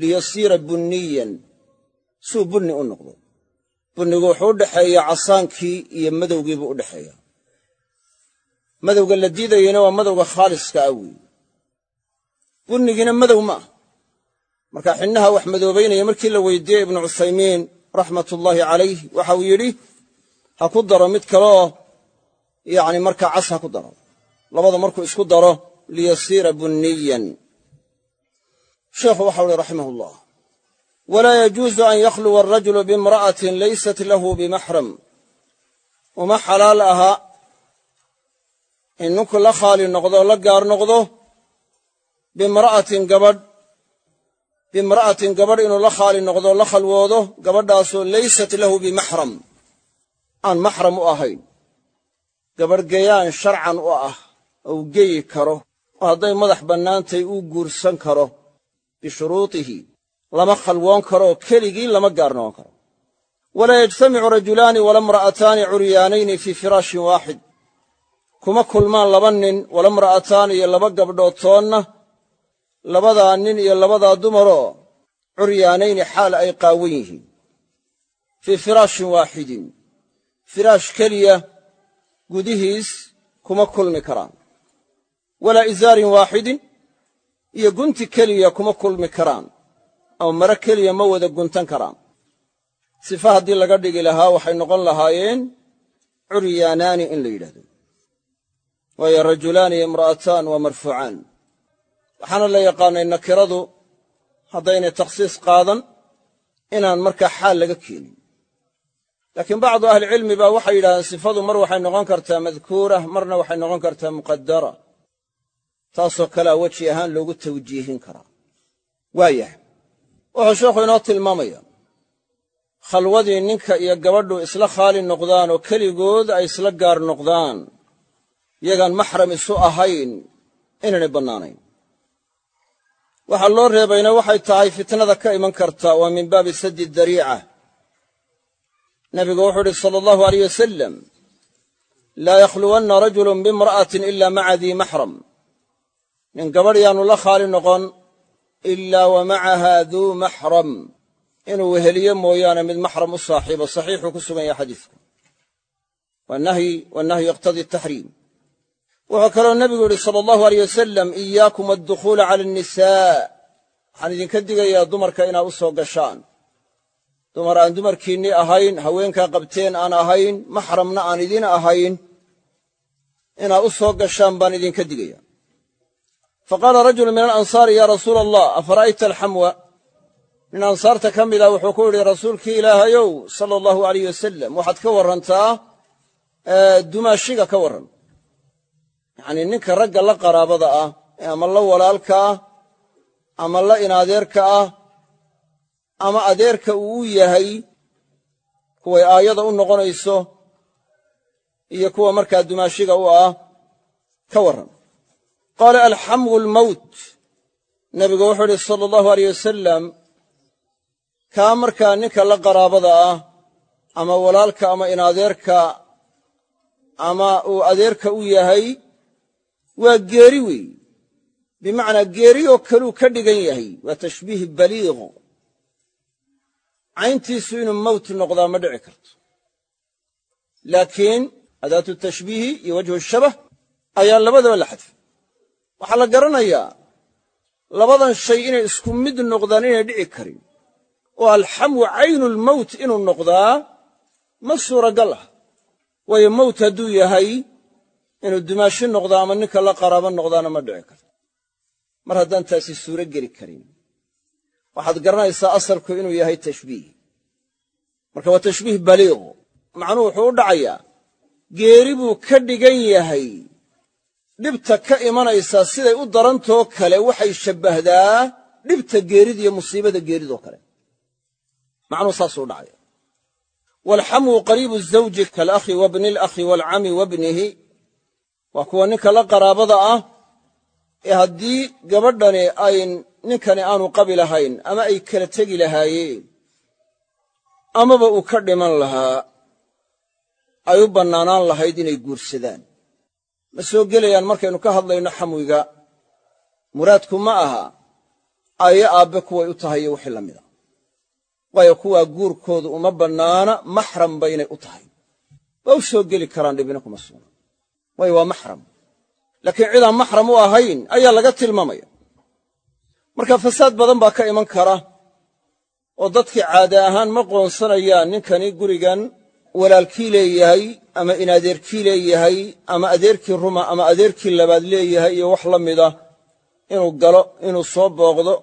liyasiira bunniyan. Suu bunni u noqdo. Bunnigu wuxuu u dhexeeyaa casaankii iyo madowgiibuu u dhexeeya madowga la diidayana waa madowga khaaliska ah weeye bunnigiina madow ma ah marka xinnaha wax madoobaynaya markii la weydiiyey ibnu cuthaymiin raxmatullaahi calayh waxa uu yidhi ha ku daro mid kaleoo yacni markaa cas ha ku daro. Labada markuu isku daro liyasiira bunniyan. Sheekhu waxau uhi raximah ullah walaa yajuusu an yakhluwa arajulu biimra'atin laysat lahu bimaxram. Uma xalaal aha in la khaali noqdo la gaar noqdo bimra'atin gabadh bimra'atin gabadh inuu la khaali noqdo la khalwoodo gabadhaasoo laysat lahu bimaxram aan maxram u ahayn. Gabadh gayaan sharcan u ah ou geyi karo oo hadday madax bannaantay uu guursan karo bishuruutihi lama khalwoon karooo keligii lama gaar noqon karo. Walaa yajtamicu rajulaani wala imra'ataani curyaanayni fii firaashin waaxid kuma kulmaan laba nin wala imra'ataani iyo laba gabdhood toonna labadaa nin iyo labadaa dumaroo curyaanayni xaal ay qaawan yihiin. Fii firaashin waaxidin firaash keliya gudihiis kuma kulmi karaan. Walaa izaarin waaxidin iyo gunti keliya kuma kulmi karaan. Ama mare keliya ma wada guntan karaan. Sifa haddii laga dhigi lahaa waxay noqon lahaayeen curyaanaani in la yidhahdo waayo rajulaani iyo imra'ataan waa marfuucaan. Waxaana la yaqaanay nakiradu haddaynay takhsiis qaadan inaan markaa xaal laga keenin. Laakiin bacdu ahlicilmi baa waxay yidhahdeen sifadu mar waxay noqon kartaa madkuura marna waxay noqon kartaa muqadara taasoo kalea weji ahaan loogu tawjiihin karaa. Waayahay wuxuu sheekhu inoo tilmaamaya khalwadii ninka iyo gabadhu isla khaali noqdaan oo keligood ay isla gaar noqdaan iyagaan maxram isu ahayn inaynay bannaanayn. Waxaa loo reebayna waxay tahay fitnada ka iman karta waa min baabi saddi dariica. Nabigu wuxuu uhi sala allahu aleyh wasalam laa yakhluwanna rajulun biimra'atin ila maca dii maxram. Nin gabadh yaanu la khaali noqon ilaa wa macaha duu maxram. Inuu weheliyo mooyaane mid maxram u saaxiibo saxiixuu ku sugan yahay xadiidku wanahyi wannahyu yaqtadii taxriim wuxuu kaloo nebigu yidhi sala allahu aleyh wasalam iyaakum addukhuula cala annisaa. Waxaan idinka digayaa dumarka inaad u soo gashaan. Dumar aan dumarkiinnii ahayn haweenkaa qabteen aan ahayn maxramna aan idin ahayn inaad u soo gashaan baan idinka digaya fa qaala rajulu min alansaari yaa rasuula allah afara'ayta alxamwa nin ansaarta ka mida wuxuu ku yidhi rasuulkii ilaahayow sala allahu aleyh wasalam waxaad ka warrantaa dumaashiga ka warran yacnii ninka ragga la qaraabada ah ama la walaalka ah ama la inadeerka ah ama adeerka uu yahay kuway aayada u noqonayso iyo kuwa markaa dumaashiga u ah ka warran. Qaala alxamwu almowt nebigu wuxuu idhi sala allahu aleyh wasalam kaa markaa ninka la qaraabada ah ama walaalka ama inadeerka ama uu adeerka u yahay waa geeri weeye bimacnaa geeriyoo kaluu ka dhigan yahay. Waa tashbiih baliiq. Cayntiisu inuu mowt noqdaa ma dhici karto. Laakiin adaatu tashbiihi iyo wajhu shabah ayaa labadaba la xadfay. Waxaa la garanayaa labadan shay inay isku mid noqdaan inay dhici karin. Oo alxamwu caynulmowt inuu noqdaa ma suuragal ah. Waayo mowt hadduu yahay inuu dumaashi noqdo ama ninka la qaraabo noqdaana ma dhici karto. Mar haddaan taasi suuro geli karin waxaad garanaysaa asalku inuu yahay tashbiih. Marka waa tashbiih baliiq macnuhu wuxuu u dhacayaa geeri buu ka dhigan yahay dhibta ka imanaysaa siday u darantoo kale waxay shabbahdaa dhibta geerida iyo musiibada geeridoo kale. Macnuhu saasuu dhacaya waalxamwu qariibu zawji kaalakhi wabni alakhi waalcami wabnihi waa kuwa ninka la qaraabada ah ee haddii gabadhani ay ninkani aanu qabi lahayn ama ay kala tegi lahaayeen amaba uu ka dhiman lahaa ay u bannaanaan lahayd inay guursadaan. Ma soo gelayaan markaynu ka hadlayno xamwiga muraadku ma aha ayo aabbe kuway u tahay iyo wixii la mida waayo kuwaa guurkoodu uma bannaana maxram baynay u tahay. Waa u soo geli karaan dhibina kuma sugna waayo waa maxram. Laakiin cidaan maxram u ahayn ayaa laga tilmaamaya. Marka fasaad badan baa ka iman kara oo dadkii caade ahaan ma qoonsanayaan ninkani gurigan walaalkii leeyahay ama inadeerkii leeyahay ama adeerkii ruma ama adeerkii labaad leeyahay iyo wax la mida inuu galo inuu soo booqdo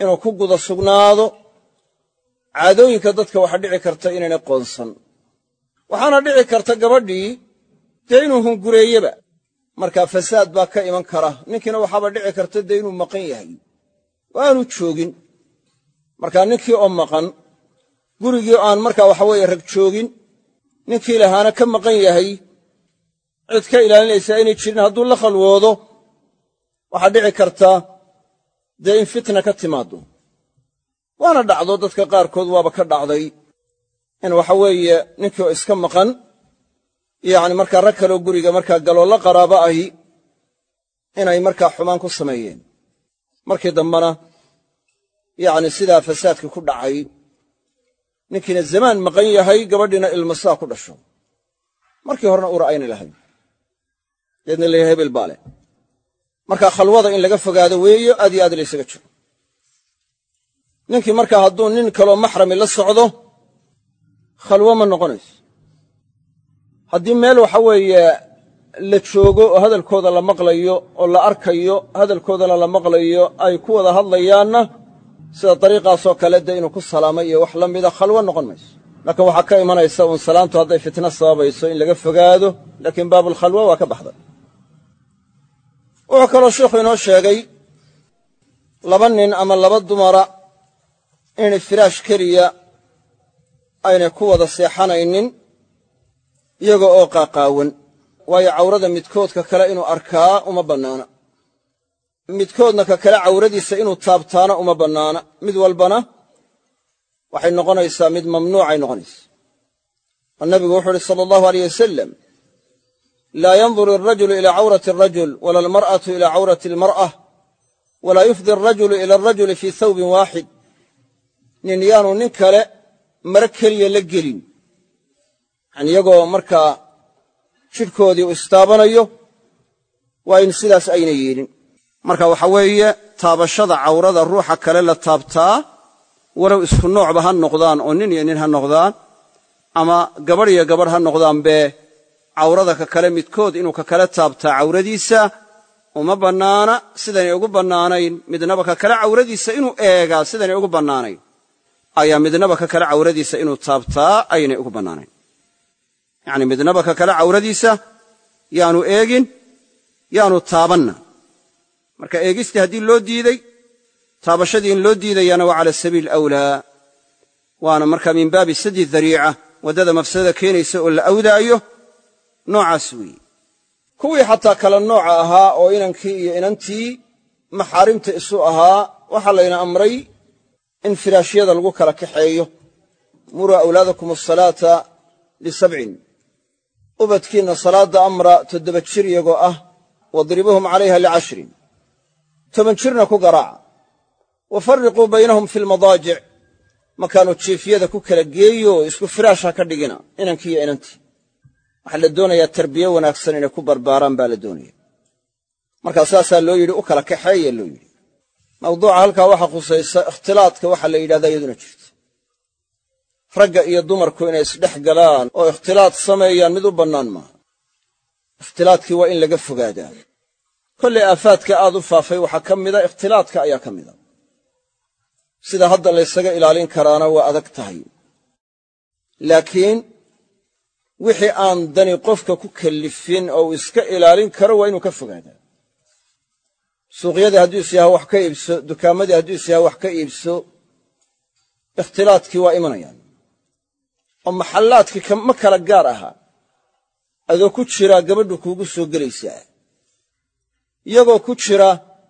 inuu ku guda sugnaado. Caadooyinka dadka waxaa dhici karta inaynay qoonsan. Waxaana dhici karta gabadhii dee inuu hungureeyeba markaa fasaad baa ka iman kara. Ninkiina waxaaba dhici karta dee inuu maqan yahay. Oo aanu joogin. Markaa ninkii oo maqan gurigii aan markaa waxa weeye rag joogin ninkii lahaana ka maqan yahay cid ka ilaalinaysaa inay jirin. Hadduu la khalwoodo waxaa dhici karta dee in fitna ka timaaddo. Waana dhacdo. Dadka qaarkood waaba ka dhacday in waxa weeye ninkii oo iska maqan yacni markaa rag kaloo guriga markaa galoo la qaraabo ahi inay markaa xumaan ku sameeyeen. Markii dambena yacni sidaa fasaadkii ku dhacay ninkiina zamaan maqan yahay gabadhiina ilmasaa ku dhasho. Markii horena ura ayna lahayn deedna leeyahay hebel baa markaa khalwada in laga fogaado weeyo aad iyo aad laysaga jiro. Ninkii markaa hadduu nin kaloo maxrami la socdo khalwo ma noqonayso haddii meel waxa weeye la joogo oo hadalkooda la maqlayo oo la arkayo hadalkoodana la maqlayo ay ku wada hadlayaanna sida dariiqaasoo kale dee inuu ku salaamay iyo wax la mida khalwo noqon mayso. Laakiin waxaa ka imanaysa uun salaamtu hadday fitno sababayso in laga fogaado laakiin baabulkhalwa waa ka baxday. Wuxuu kaloo sheikhu inoo sheegay laba nin ama laba dumara inay firaash keliya aynay ku wada seexanaynin iyaga oo qaaqaawan waayo cawrada midkoodka kale inuu arkaa uma bannaana. Midkoodna ka kale cawradiisa inuu taabtaana uma bannaana. Mid walbana waxay noqonaysaa mid mamnuucay noqonaysaa. Oo nabigu wuxuu uhi sala allahu aleyh wasalam laa yanduru alrajulu ilaa cawrati alrajul wala almar'atu ilaa cawrati almar'ah walaa yufdi alrajulu ila alrajuli fii thawbin waaxid nin yaanu nin kale mare keliya la gelin iyagoo markaa jidhkoodii u istaabanayo waa in sidaas ayna yeelin. Marka waxa weeye taabashada cawrada ruuxa kale la taabtaa walow isku noocba ha noqdaan oo nin iyo nin ha noqdaan ama gabadh iyo gabadh ha noqdaanbe cawrada ka kale midkood inuu ka kale taabtaa cawradiisa uma bannaana sidaynay ugu bannaanayn. Midnaba ka kale cawradiisa inuu eegaa sidaynay ugu bannaanayn. Ayaa midnaba ka kale cawradiisa inuu taabtaa aynay ugu bannaanayn yacni midnaba ka kale cawradiisa yaanu eegin yaanu taabanna. Marka eegistii haddii loo diiday taabashadii in loo diidayaana waa cala sabiil awlaa. Waana markaa min baabi sadi dariica waddada mafsadada keenaysa oo la awdaayo noocaas weeye. Kuwii xataa kala nooca ahaa oo inankii iyo inantii maxaarimta isu ahaa waxaa layna amray in firaashyada lagu kala kaxeeyo. Muruu awlaadakum asalaata lisabcin ubadkiinna salaadda amra toddoba jir iyagoo ah wadribuhum calayha licashrin. Toban jirna ku garaaca wa farriquu baynahum fi lmadaajic markaanu jiifyada ku kala geeyo isku firaash ha ka dhigina. Inankiiyo inantii waxaa la doonayaa tarbiye wanaagsan inay ku barbaaraan baa la doonaya. Markaa saasaa loo yidhi u kala kaxeeya loo yidhi. Mawduuca halkaa waxaa khusaysa ikhtilaadka waxaa la yidhahdaa iyaduna jirta ragga iyo dumarku inay isdhex galaan oo ikhtilaad sameeyaan mid u bannaan maaha. Ikhtilaadkii waa in laga fogaadaa. Kollay aafaadka aad u faafay waxaa ka mida ikhtilaadka ayaa ka mida. Sida hadda laysaga ilaalin karaana waa adag tahay. Laakiin wixii aan dani qofka ku kallifin oo uu iska ilaalin karo waa inuu ka fogaadaa. Suuqyadii hadduu is yaha wax ka iibso dukaamadii hadduu is yaha wax ka iibso ikhtilaadkii waa imanayaan oo maxallaadkii ma kala gaar ahaa adoo ku jira gabadhu kuugu soo gelaysaa. Iyagoo ku jira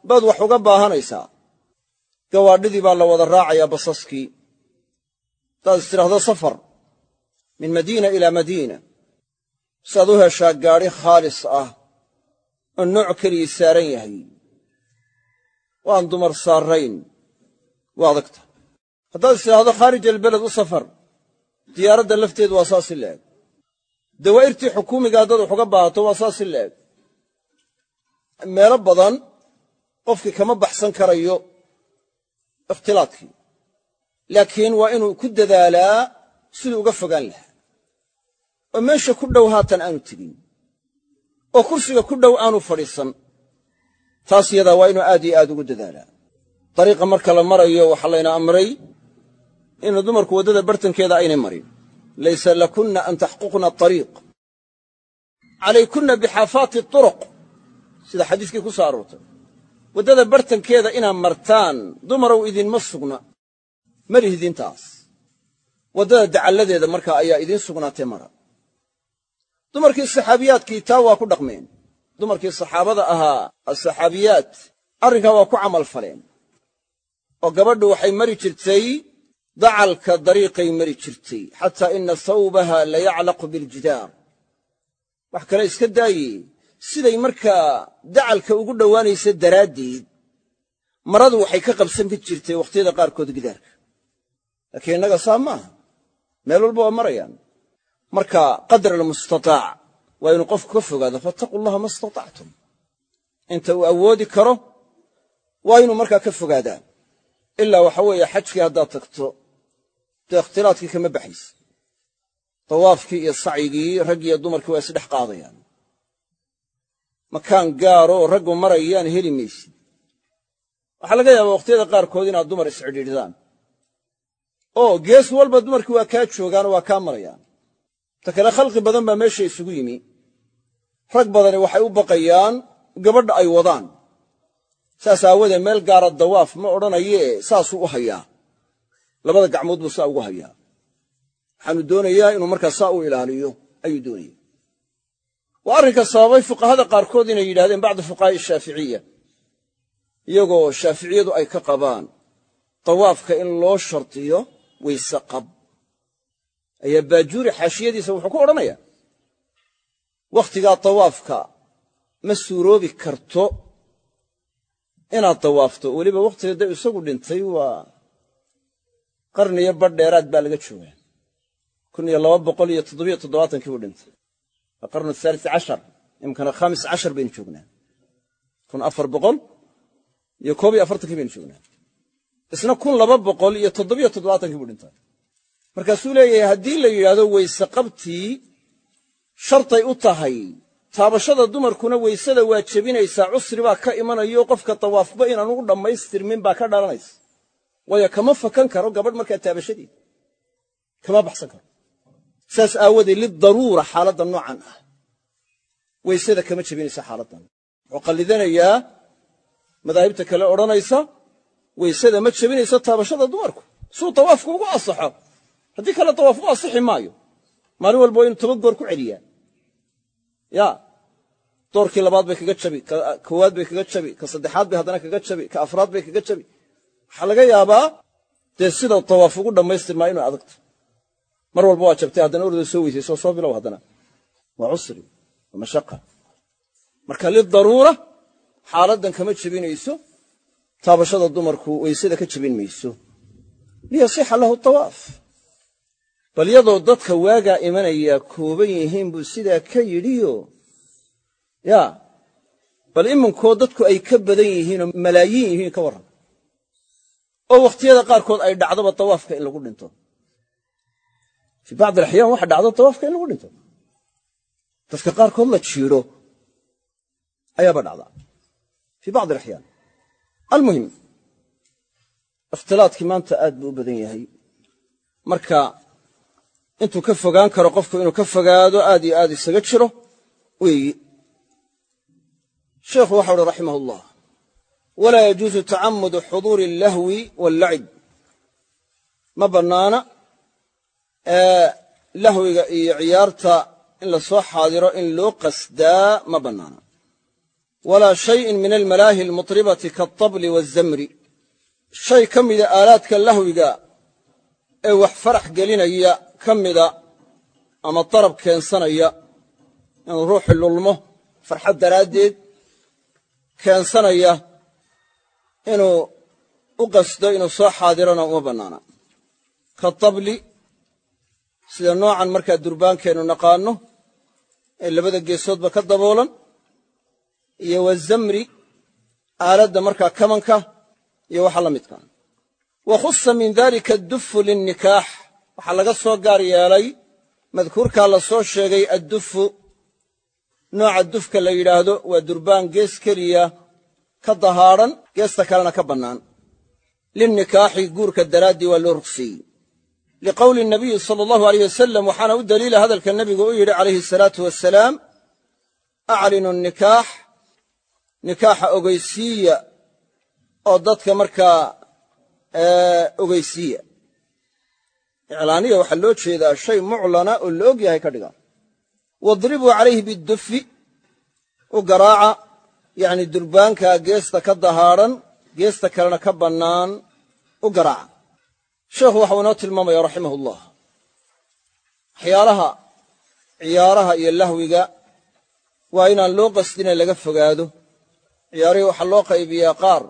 baad wax uga baahanaysaa. Gawaadhidii baa la wada raacayaa basaskii. Haddaad is tidhaahdo safar min madiina ilaa madiina. Si aad u heshaa gaadhi khaalis ah oo nooc keligii saaran yahay. Waan dumar saarayn waa adagta. Haddaad is tidhaahdo khaarij albeled u safar diyaaradda lafteedu waa saasi leeg. Dawaa'irtii xukuumiga haddaad wax uga baahato waa saasi leeg. Meelo badan qofkii kama baxsan karayo ikhtilaadkii. Laakiin waa inuu ku dadaalaa siduu uga fogaan lahaa. Oo meesha ku dhow haatan aanu tegin. Oo kursiga ku dhow aanu fadhiisan. Taas yadaa waa inuu aad iyo aad ugu dadaalaa. Dariiqa marka la marayo waxaa layna amray inu dumarku waddada bartankeeda aynay marin laysa lakunna an taxquqna ariiq calaykunna bixaafaati turuq sida xadiiskii ku soo aroortay waddada bartankeeda inaad martaan dumarow idinma sugna ma lihdintaas waddada dacalladeeda markaa ayaa idiin sugnaatee mara dumarkii saxaabiyaadkii taa waa ku dhaqmeen dumarkii saxaabada ahaa asaxaabiyaat arrinkaa waa ku camal faleen oo gabadhu waxay mari jirtay dacalka dariiqay mari jirtay xataa ina thawbaha la yaclaqu biljidaar. Wax kale iska daaye siday markaa dacalka ugu dhowaanaysa daraaddeed maradu waxay ka qabsan ka jirtay wakhtiyada qaarkood gidaarka. Laakiin innaga saa maaha meel walba waa marayaan. Marka qadra almustataac waa inuu qofku ka fogaado fattaquu llaha ma istatactum. Inta uu awoodi karo waa inuu markaa ka fogaadaa ilaa waxa weeye xajkii haddaad tagto dee ikhtilaadkii kama baxaysa dawaafkii iyo sacyigii raggiiyo dumarkii waa isdhex qaadayaan. Makaan gaaro oo raggu marayaan heli maysid. Waxaa laga yaabaa wakhtiyada qaarkood inaad dumar iscidhiidhdaan oo gees walba dumarkii waa kaa joogaanoo waa kaa marayaan. Ta kale khalqi badan baa meesha isugu yimi. Rag badani waxay u baqayaan gabadha ay wadaan. Saas aawadee meel gaara dawaaf ma odhanayee saasuu u hayaa labada gacmood buu saa ugu hayaa. Waxaanu doonayaa inuu markaa saa u ilaaliyo ayuu doonaya waa arrinka sababay fuqahada qaarkood inay yidhahdeen bacdu fuqahaa'i shaaficiya iyagoo shaaficiyadu ay ka qabaan tawaafka in loo shardiyo wayse qab. Ayaa baajuuri xaashiyadiisa wuxuu ku odhanayaa wakhtigaa tawaafka ma suuroobi karto inaad tawaafto weliba wakhtiga dee isagu dhintay waa qarniyo badh dheeraad baa laga joogaa buu dhintay. Waa qarnu haalis cashar imkana khamis cashar baynu joognaa. Baynu joognaa. Isna buu dhintay. Markaasuu leeyahay haddii la yidhaahdo weyse qabtii shartay u tahay taabashada dumarkuna weysada waa jebinaysaa cusri baa ka imanayo qofka tawaafba inaanu u dhammaystirmin baa ka dhalanaysa waayo kama fakan karo gabadh markaa taabashadeeda kama baxsan karo. Saas aawadeed lidaruura xaaladda noocan ah. Weysada kama jebinaysa xaaladdan. Wuxuu qallidanayaa madaahibta kale odhanaysa weysada ma jebinayso taabashada dumarku. Suu tawaafku ugu asaxo haddii kale tawaaf u asixi maayo. Maalin walba waa inu toban goor ku celiyaa. Ya doorkii labaad bay kaga jabi ka koowaad bay kaga jabi ka saddexaad bay haddana kaga jabi ka afraad bay kaga jabi waxaa laga yaabaa dee sida tawaaf ugu dhammaystirmaa inuu adagto. Mar walba waa jabtay haddana orda soo weysayso soo bilow haddana. Waa cusri waa mashaqa. Marka lidaruura xaaladdan kama jebinayso taabashada dumarku weysada ka jebin mayso. Liyasixa lahu tawaaf. Bal yadoo dadka waagaa imanaya kooban yihiin buu sidaa ka yidhiyo. Yaa bal iminkoo dadku ay ka badan yihiinoo malaayiin yihiin ka warran oo wakhtiyada qaarkood ay dhacdoba tawaafka in lagu dhinto. Fii bacdi alaxyaan waxa dhacdo tawaafka in lagu dhinto. Dadka qaarkood la jiidho ayaaba dhacda. Fii bacdi alaxyaan almuhim ikhtilaadkii maanta aad buu u badan yahay. Marka intuu ka fogaan karo qofku inuu ka fogaado aad iyo aad isaga jiro weeyi. Sheekhu waxau uhi raximah ullah walaa yajuusu tacamudu xuduuri allahwi wallacib. Ma bannaana lahwiga iyo ciyaarta in la soo xaadiro in loo qasdaa ma bannaana. Walaa shayin min almalaahi almutribati kaaltabli waazamri shay ka mida aalaadka lahwiga ee wax farax gelinaya ka mida ama darab keensanaya inuu ruuxi lulmo farxad daraaddeed keensanaya inuu u qasdo inuu soo xaadirona uma bannaana. Ka tabli sida noocan markaa durbaankeennu naqaanno ee labada geesoodba ka daboolan iyo wazamri aaladda markaa kamanka iyo waxa la midka. Wa khusa min dalika addufu linnikaax. Waxaa laga soo gaar yeelay madkuurkaa la soo sheegay addufu nooca dufka la yidhaahdo waa durbaan gees keliya ka dahaadhan geesta kalena ka bannaan. Linnikaaxi guurka daraaddii waa loo rugseeyey liqowli nabiyi sala allahu aleyh wasalam waxaana u daliila hadalka nebigu u yidhi calayhi asalaatu wasalaam aclinu nikaax nikaaxa ogeysiiya oo dadka markaa ogeysiiya iclaaniya waxaa loo jeedaa shay muclana oo la og yahay ka dhiga wadribuu calayhi bidufi u garaaca yacni durbaankaa geesta ka dahaadhan geesta kalena ka bannaan u garaaca. Sheekhu waxau inoo tilmaamaya raximah ullah waxyaalaha ciyaaraha iyo lahwiga waa inaan loo qasdine laga fogaado. Ciyaarihii waxaa loo qaybiyaa qaar.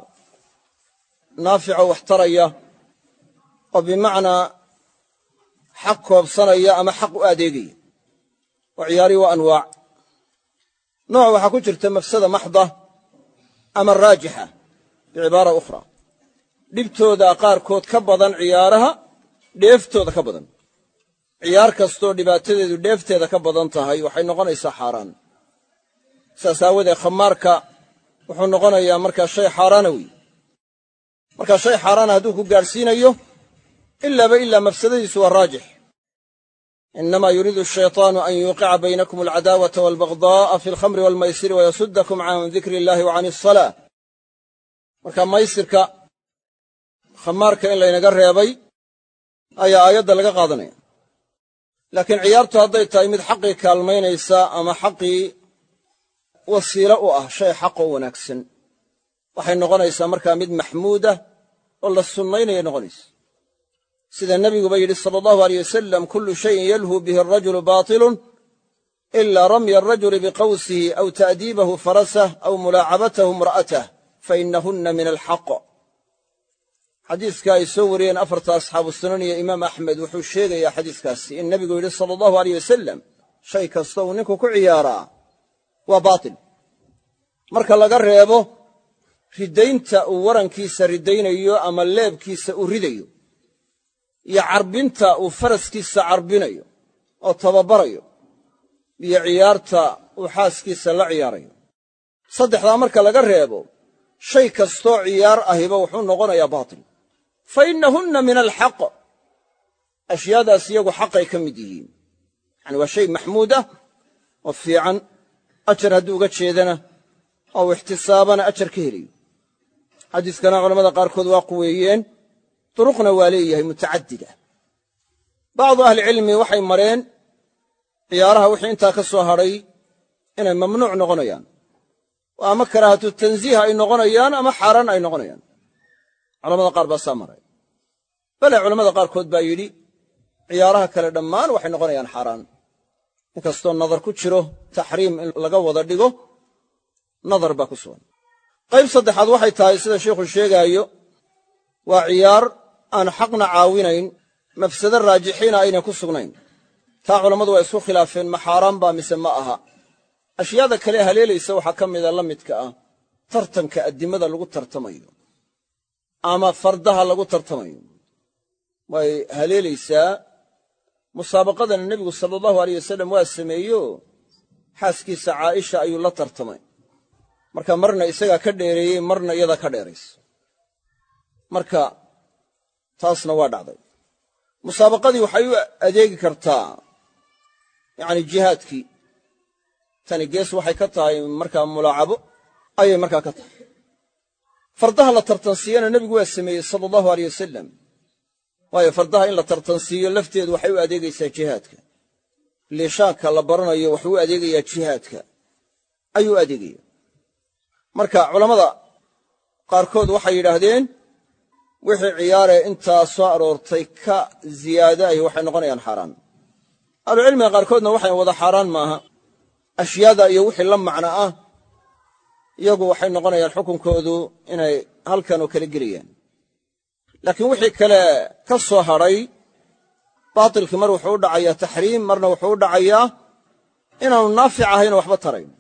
Naafico wax taraya oo bimacnaa xaq koobsanaya ama xaq u adeegaya. Oo ciyaarihii waa anwaac nooc waxaa ku jirta mafsada maxda ama raajixa bicibaara ukhra. Dhibtooda qaarkood ka badan ciyaaraha dheeftooda ka badan. Ciyaar kastoo dhibaatadeedu dheefteeda ka badan tahay waxay noqonaysaa xaaraan. Saas aawadeed khamaarka wuxuu noqonayaa markaa shay xaaraana wey markaa shay xaaraana hadduu ku gaadhsiinayo ilaaba ilaa mafsadadiisu waa raajix inamaa yuriidu ashayطaanu an yuuqica baynakum alcadaawata walbagda'a fi alkhamri walmaysiri wayasudakum can dikri illahi wa can asalaa marka maysirka khamaarka in laynaga reebay ayaa aayadda laga qaadanaya laakiin ciyaartu hadday tahay mid xaqii kaalmaynaysa ama xaqii wasiilo u ah shay xaqoo wanaagsan waxay noqonaysaa markaa mid maxmuudah oo la sunnaynayay noqonaysa sida nebiguba yidhi sala allahu aleyh wasalam kullu shayin yalhu bihi arajulu baatilun ila ramya arajuli biqawsihi aw ta'diibahu farasah aw mulaacabatahu imra'atah fa min alxaq xadiiska ay soo wariyeen afarta asxaabu sunan iyo imaam axmed wuxuu sheegayaa xadiiskaasi in nebigu yidhi sala allahu aleyh wasalam shay kasta uu ninku ku ciyaaraa waa baatil. Marka laga reebo ridaynta uu warankiisa ridaynayo ama leebkiisa uu ridayo iyo carbinta uu faraskiisa carbinayo oo tababarayo iyo ciyaarta uu xaaskiisa la ciyaarayo. Saddexdaa marka laga reebo shay kastoo ciyaar ahiba wuxuu noqonayaa baatil. Fa innahunna min alxaq. Ashyaadaas iyagu xaqay ka mid yihiin. Yacani waa shay maxmuud ah oo fiican ajar hadduu uga jeedana oo ixtisaabana ajar ka helayo xadiiskana culamada qaarkood waa quweeyeen duruqna waa leeyahay mutacadida bacdu ahlicilmi waxay mareen ciyaaraha wixii intaa ka soo hadhay inay mamnuuc noqonayaan. Oo ama karaahatu tansiih ay noqonayaan ama xaaraan ay noqonayaan? Culamada qaar baa saa maray. Bale culamada qaarkood baa yidhi ciyaaraha kale dhammaan waxay noqonayaan xaaraan. Inkastoo nadar ku jiro taxriim in laga wada dhigo nadar baa ku sugan. Qayb saddexaad waxay tahay sida sheikhu sheegaayo aan xaqna caawinayn mafsado raajixiina aynan ku sugnayn. Taa culammadu waa isku khilaafeen ma xaaraan baa mise ma aha. Ashyaada kale haleelaysa waxaa ka mida la midka ah tartanka addimada lagu tartamayo ama fardaha lagu tartamayo. Way haleelaysaa. Musaabaqadana nebigu sala allahu aleyh wasalam waa sameeyo xaaskiisa caaisha ayuu la tartamay. Marka marna isagaa ka dheereeyey marna iyada ka dheeraysa marka taasna waa dhacday. Musaabaqadii waxay u adeegi kartaa yacni jihaadkii. Tani gees waxay ka tahay markaa mulaacabo ayay markaa ka tahay. Fardaha la tartansiiyana nebigu waa sameeyey sala allahu aleyh wasalam waayo fardaha in la tartansiiyo lafteedu waxay u adeegaysaa jihaadka. Liishaanka la baranayo wuxuu u adeegayaa jihaadka. Ayuu adeegaya marka culammada qaarkood waxay yidhaahdeen wixii ciyaaree intaa soo aroortay ka ziyaada ahi waxay noqonayaan xaaraan. Ahlucilmiga qaarkoodna waxay wada xaaraan maaha. Ashyaada iyo wixii la macno ah iyagu waxay noqonayaan xukunkoodu inay halkan oo kale gelayaan. Laakiin wixii kale ka soo hadhay baatilkii mar wuxuu u dhacayaa taxriim marna wuxuu u dhacayaa inaanu naafic ahaynoo waxba tarayn.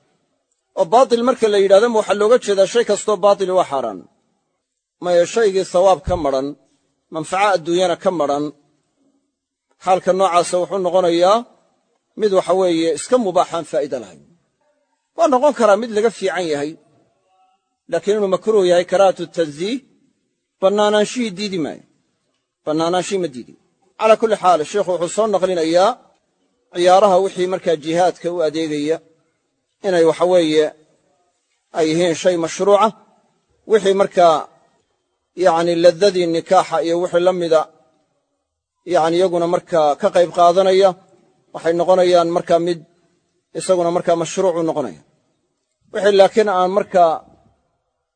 Oo baatil marka la yidhahdama waxaa looga jeedaa shay kastoo baatili waa xaaraan maya shaygii sawaab ka madran manfaco adduunyana ka madran xaalka noocaasa wuxuu noqonayaa mid waxa weeye iska mubaaxaan faa'iida lahayn. Waa noqon karaa mid laga fiican yahay laakiin inuu makruuh yahay karaahatu tansiih bannaanaanshihii diidi maayo. Bannaanaanshihii ma diidi. Calaa kulli xaal sheikhu wuxuu soo naqlinayaa ciyaaraha wixii markaa jihaadka u adeegaya inay waxa weeye ay yihiin shay mashruuca wixii markaa yacni ladadii nikaaxa iyo wixii la mida yacni iyaguna markaa ka qayb qaadanaya waxay noqonayaan markaa mid isaguna markaa mashruucu noqonaya. Wixii laakiin aan markaa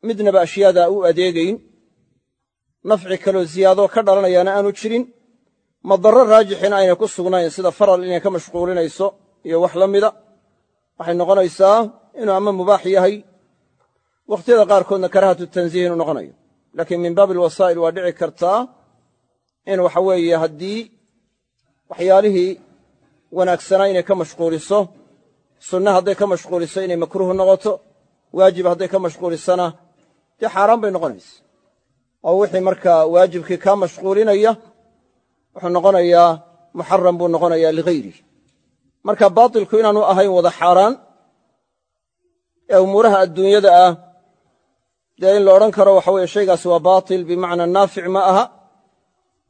midnaba ashyaada u adeegayn nafci kaloo ziyaadoo ka dhalanayaana aanu jirin madarro raajixina aynay ku sugnayn sida faral inay ka mashquulinayso iyo wax la mida. Waxay noqonaysaa inuu ama mubaax yahay wakhtiyada qaarkoodna karaahatu tansiih noqonayo laakiin min baabi alwasaa'il waa dhici kartaa in waxa weeye haddii waxyaalihii wanaagsanaa inay ka mashquuliso sunna hadday ka mashquuliso inay makruuh noqoto waajib hadday ka mashquulisana dee xaaraan bay noqonaysa. Oo wixii markaa waajibkii kaa mashquulinaya wuxuu noqonayaa muxaram buu noqonayaa lighayrih marka baatilku inaanu ahayn wada xaaraan ee umuuraha adduunyada ah dee in la odhan karo waxa weye shaygaasi waa baatil bimacnaa naafic ma aha.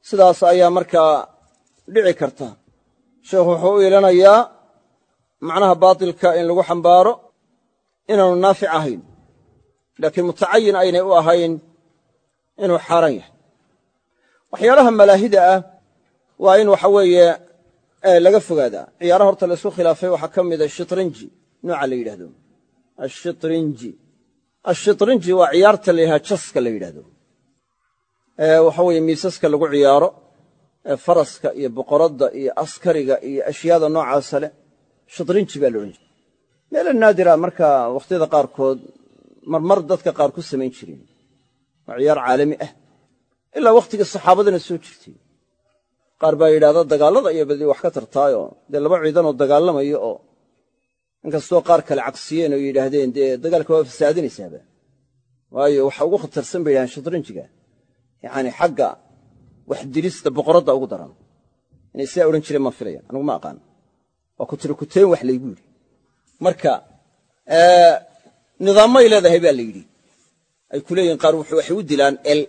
Sidaas ayaa markaa dhici karta. Sheekhu wuxuu u ilanayaa macnaha baatilka in lagu xambaaro inaanu naafic ahayn. Laakiin mutacayin aynay u ahayn inuu xaaraan yahay. Waxyaalaha malaahida ah waa in waxa weeye laga fogaadaa. Ciyaaraha horta laysku khilaafay waxaa ka mida shitrinji nooca la yidhahdo ashitrinji ashitrinji waa ciyaarta la yidhahda jaska la yidhahdo waxa weeye miisaska lagu ciyaaro faraska iyo boqoradda iyo askariga iyo ashyaada noocaasa leh shitrinji baa la odhan jiray. Meelo naadira marka wakhtiyada qaarkood marmar dadka qaar ku samayn jireen waa ciyaar caalami ah. Ilaa wakhtigii saxaabadana soo jirtay. Qaar baa yidhahda dagaallada iyo badi wax ka tartaayoo dee laba ciidanoo dagaalamayo oo inkastoo qaar kale cagsiyeen oo yidhaahdeen dee dagaalka waa fasaadinaysaaba. Waayo waxa ugu khatarsan bay yidhahdeen shitrinjiga yacani xagga wax dilista boqoradda ugu daran. Inay sidaa odhan jireen maan filaya anugu ma aqaan. Waa kutiri kuteen wax laygu yidhi. Marka nidaamay leedahay baa la yidhi. Ay ku leeyihiin qaar waxay u dilaan el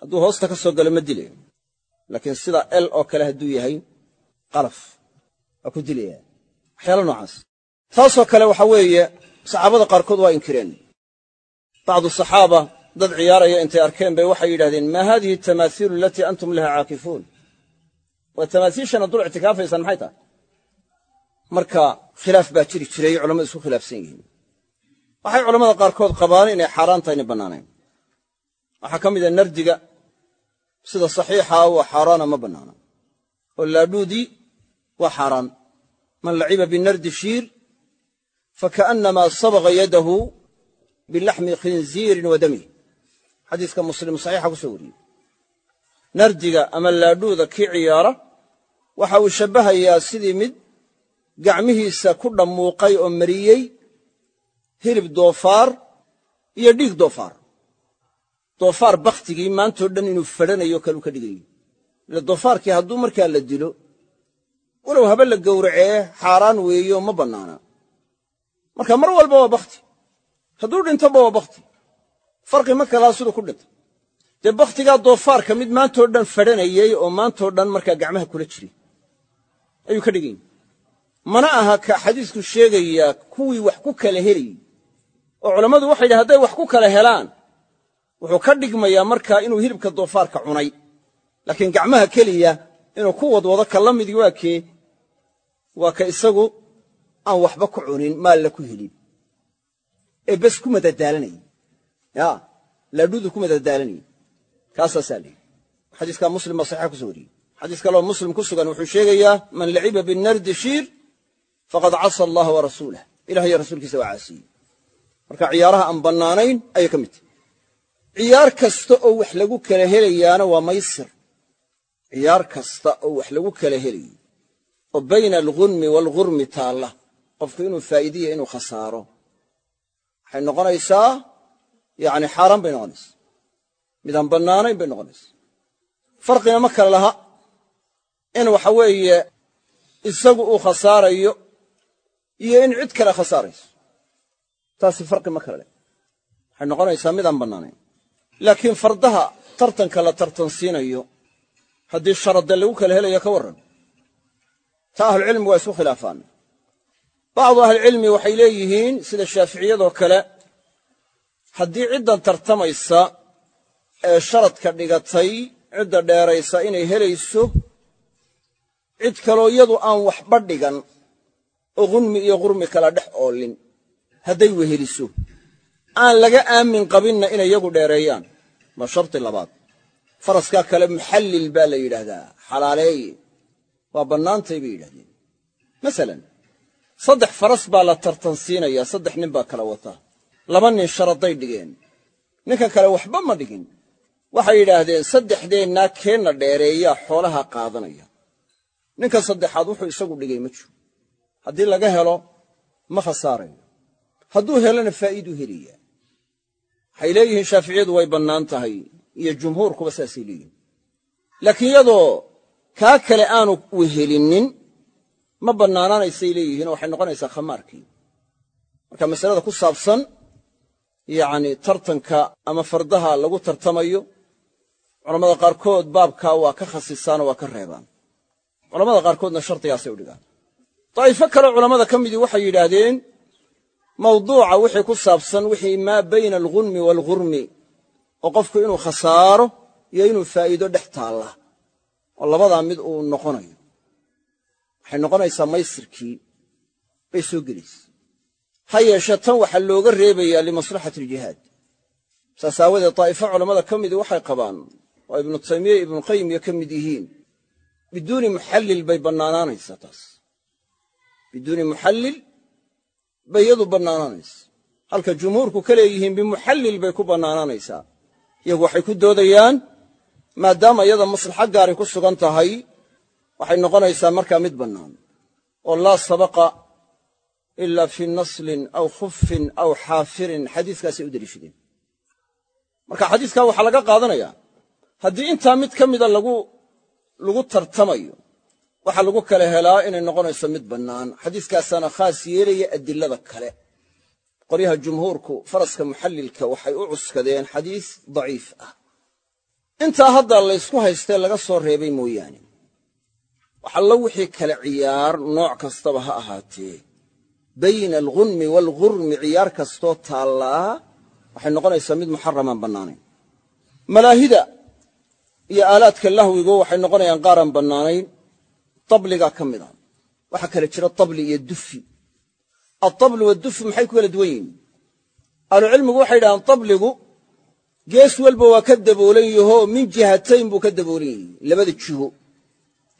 hadduu hoosta ka soo galo ma dilayo. Laakiin sida el oo kale hadduu yahay qalaf. Waa ku dilaya waxyaala noocaas taasoo kale waxa weeye saxaabada qaarkood waa inkireen. Bacdu saxaaba dad ciyaaraya intay arkeen bay waxay yidhahdeen maa haadihi tamaaiilu alatii antum laha caakifuun? Waa tamaasiishana dul ictikaafaysaan maxay tahay? Marka khilaaf baa jiri jiray culammadu isku khilaafsan yihiin. Waxay culammada qaarkood qabaan inay xaaraan tahay inay bannaanayn. Waxaa ka mida nardiga sida saxiixaa waa xaaraana ma bannaana oo laadhuudii waa xaaraan. Man laciba binardi shiir fakaannamaa sabqa yadahu bilaxmi khinziirin wa damih xadiiska muslim saxiixa ku soo wariyey nardiga ama laadhuuda kii ciyaara waxa uu shabbahayaa sidii mid gacmihiisa ku dhammuuqay oo mariyey hilib doofaar iyo dhiig doofaar doofaar bakhtigii maantoo dhan inuu fadhanayo kaluu ka dhigayo ile doofaarkii hadduu markaa la dilo walow haba la gowracee xaaraan weeyo ma bannaana marka mar walba waa bakhti hadduu dhintoba waa bakhti farqi ma kalaa siduu ku dhintay dee bakhtigaa doofaarka mid maantoo dhan fadhanayey oo maantoo dhan markaa gacmaha kula jiray ayuu ka dhiganya mana aha ka xadiisku sheegayaa kuwii wax ku kala helayey oo culammadu waxay yidhaha hadday wax ku kala helaan. Wuxuu ka dhigmayaa markaa inuu hilibka doofaarka cunay. Laakiin gacmaha keliya inuu ku wadwado ka la midii waa kee waa ka isagu aan waxba ku cunin maalla ku helin. Ee bes ku madadaalanayay. Ya laadhuudu ku madadaalanayay. Kaasaasaa la yidhi xadiiskaa muslim baa saxiixa kuso wariyey. Xadiis kaloo muslim ku sugan wuxuu sheegayaa man laciba binardi shiir faqad casa allaha wa rasuulah ilah iyo rasuulkiisa waa caasiyey marka ciyaaraha aan bannaanayn ayay ka mid ciyaar kasta oo wax lagu kala helayaana waa maysir. Ciyaar kasta oo wax lagu kala helayo oo bayna alghunmi waalghurmi taalla qofku inuu faa'iidiya inuu khasaaro. Waxay noqonaysaa yacni xaaraan bay noqonaysaa. Midaan bannaanayn bay noqonaysaa. Farqina ma kale laha in waxa weeye isagu uu khasaarayo iyo in cid kale khasaarayso. Taasi farqi ma kale leh. Waxay noqonaysaa midaan bannaanayn. Laakiin fardaha tartanka la tartansiinayo haddii sharadde lagu kala helayo ka warran ta ahlucilmigu waa isku khilaafaan bacdu ahlicilmi waxay leeyihiin sida shaaficiyadoo kale haddii ciddan tartamaysa ee sharadka dhigatay cidda dheeraysa inay helayso cid kaloo iyadu aan waxba dhigan oo ghunmi iyo qurmi kala dhex oolin hadday weheliso. Aan laga aamin qabinna inay iyagu dheereeyaan. Waa sharti labaad. Faraskaa kale muxallil baa la yidhaahdaa. Xalaaleeye waa bannaantay bay yidhahdeen masalan saddex faras baa la tartansiinayaa saddex nin baa kala wata laba nin sharaday dhigeen. Ninkan kale waxba ma dhigin. Waxay yidhaahdeen saddexdeennaa keenna dheereeyaa xoolaha qaadanaya. Ninkan saddexaad wuxuu isagu dhigay ma jiro. Haddii laga helo ma khasaarayo. Hadduu helona faa'iiduu helayaa waxay leeyihiin shaaficiyadu way bannaan tahay iyo jumhuurkuba saasay leeyihiin laakiin iyadoo kaa kale aanu wehelinnin ma bannaanaanaysay leeyihiin oo waxay noqonaysaa khamaarkii. Marka masalada ku saabsan yacni tartanka ama fardaha lagu tartamayo culammada qaarkood baabkaa waa ka khasisaanoo waa ka reebaan. Culamada qaarkoodna shardigaasay u dhigaan. Daa'ifo kaleo culammada ka midii waxay yidhaahdeen mawduuca wixii ku saabsan wixii maa bayna alghunmi waalghurmi oo qofku inuu khasaaro iyo inuu faa'iido dhex taalla. Oo labadaa mid uu noqonayo waxay noqonaysaa maysirkii bay soo gelaysa. Ha yeeshee tan waxaa looga reebayaa limaslaxati aljihaad saas aawadeed daa'ifo culammada ka midii waxay qabaan oo ibnu taymiya ibnuqayim iyo ka mid yihiin biduuni muxallil bay bannaanaanaysaa taas. Biduuni muxallil bay iyadu bannaanaanaysa halka jumhuurku ka leeyihiin bimuxallil bay ku bannaanaanaysaa. Iyagu waxay ku doodayaan maadaama iyada maslaxo gaaray ku sugan tahay waxay noqonaysaa markaa mid bannaan oo laa sabaqa ila fii naslin aw khufin aw xaafirin. Xadiiskaasay u deliishadeen marka xadiiskaa waxaa laga qaadanayaa haddii intaa mid ka mida lagu tartamayo waxaa lagu kala helaa inay noqonayso mid bannaan. Xadiiskaasaana khaas yeelaya adilada kale. Qolyaha jumhuurku faraska muxallilka waxay u cuskadeen xadiis daciif ah. Intaa hadda laysku haystee laga soo reebay mooyaane waxallo wixii kale ciyaar nooc kastaba ha ahaatee. Bayna alghunmi waalghurmi ciyaar kastoo taallaa waxay noqonaysaa mid muxaramaan bannaanayn malaahida iyo aalaadka lahwigu waxay noqonayaan qaaraan bannaanayn tabligaa ka mid a waxaa kale jira tabli iyo dufi. Altablu wadufi maxay ku kala duwan yihiin? Ahlucilmigu waxay yidhahdaan tabligu gees walba waa ka daboolan yahoo min jihatayn buu ka daboolan yahi labada jiho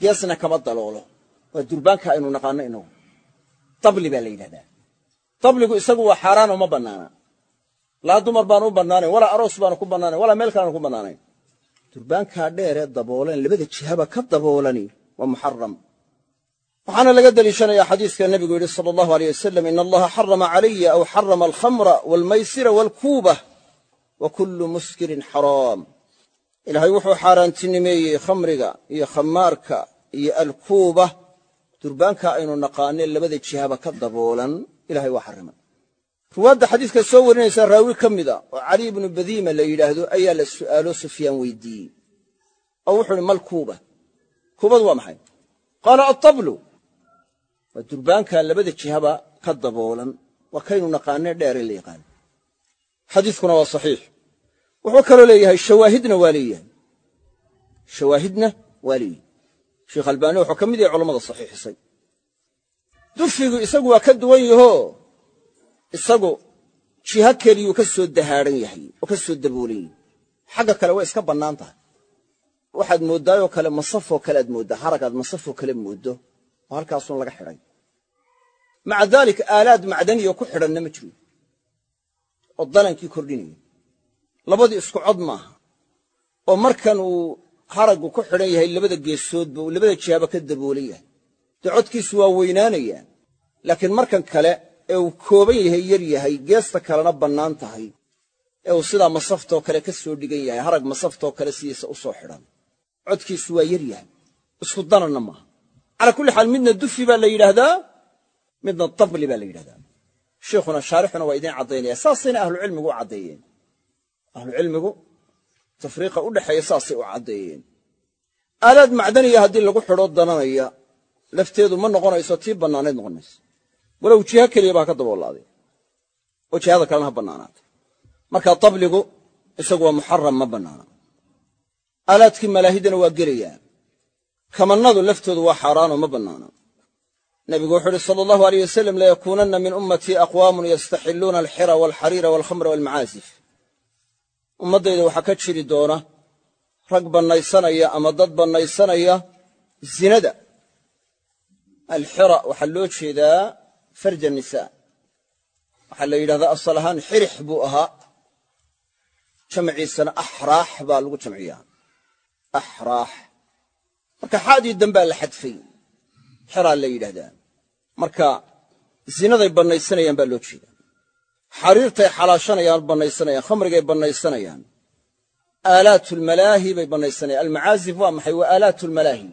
geesna kama daloolo waa durbaanka aynu naqaano inagu tabli baa la yidhahdaa tabligu isagu waa xaaraanoo ma bannaana laa dumar baanu u bannaanayn walaa aroos baanu ku bannaanayn walaa meel kaleanu ku bannaanayn durbaankaa dheeree daboolan labada jihaba ka daboolani waa muxaram waxaana laga deliishanayaa xadiiska nebigu yidhi sala allahu aleyh wasalam ina allaha xarama calaya aw xarama alkhamra waalmaysira waalkuubah wa kullu muskirin xaraam ilaahay wuxuu xaaraantinimeeyey khamriga iyo khamaarka iyo alkuubah durbaanka aynu naqaanee labada jihaba ka daboolan ilahay waa xarimay ruwaadda xadiiska soo warinaysaa raawi ka mida oo cali ibnu badiima la yidhaahdo ayaa la su'aalo sufyaan weydiiyey. Oo wuxuu uhi mal kuuba? Kuubadu waa maxay? Qaala altablu waa durbaanka labada jihaba ka daboolan waa kaynu naqaanee dheere la yaqaan. Xadiiskuna waa saxiix. Wuxuu kaloo leeyahay shawaahidna waa leeyahay. Shawaahidna waa leeyahay sheekh albaani wuxuu ka mid yahay culammada saxiixisay. Dufigu isagu waa ka duwan yahoo isagu jiho keliyuu ka soo dahaadhan yahay oo ka soo daboolan yahay xagga kale way iska bannaan tahay. Waxaad mooddaayoo kale masafoo kale aad mooddaa haragaad masafoo kale mooddo oo halkaasuun laga xidhay maca daalik aalaad macdaniyo ku xidhanna ma jiro oo dalankii kordhinaya labadii isku cod maaha. Oo markan uu haraggu ku xidhan yahay labada geesoodba uu labada jihaaba ka daboolan yahay. Dee codkiisu waa weynaanayaa laakiin markan kale ee uu kooban yahay yar yahay geesta kalena bannaan tahay. Ee uu sidaa masaftoo kale ka soo dhigan yahay harag masaftoo kale sidiisa u soo xidhan. Codkiisu waa yar yahay. Isku dananna maaha calaa kulli xaal midna dufi baa la yidhaahdaa midna tabli baa la yidhahdaa sheikhuna shaarixuna waa idiin caddaynaya saasayna ahlucilmigu u caddeeyeen. Ahlucilmigu tafriiqa u dhexeeya saasay u caddeeyeen. Aalaad macdaniya haddii lagu xidho dananaya lafteedu ma noqonayso tii bannaanayd noqon mayso walow jiho keliya baa ka daboolaaday oo jihada kalena ha bannaanaatay. Marka tabligu isagu waa muxaram ma bannaana. Aalaadkii malaahidana waa gelayaan. Kamannadu laftoodu waa xaaraanoo ma bannaana. Nebigu wuxuu uhi sala allahu aleyh wasalam layakuunanna min ummatii aqwaamun yastaxilluuna alxira waalxariira waalkhamra waalmacaasif ummaddayda waxaa ka jiri doona rag bannaysanaya ama dad bannaysanaya zinada. Alxira waxaa loo jeedaa farja nisaa waxaa la yidhahdaa asal ahaan xirix buu ahaa. Jamciisana axraax baa lagu jamciyaa. Axraax. Marka xaadii dambaa la xadfay xiraa la yidhahdaa. Marka zinaday bannaysanayaan baa loo jeedaa xariirtay xalaashanayaan bannaysanayaan khamrigay bannaysanayaan aalaatulmalaahi bay bannaysanayaan almacaazif waa maxay? Waa aalaatulmalaahi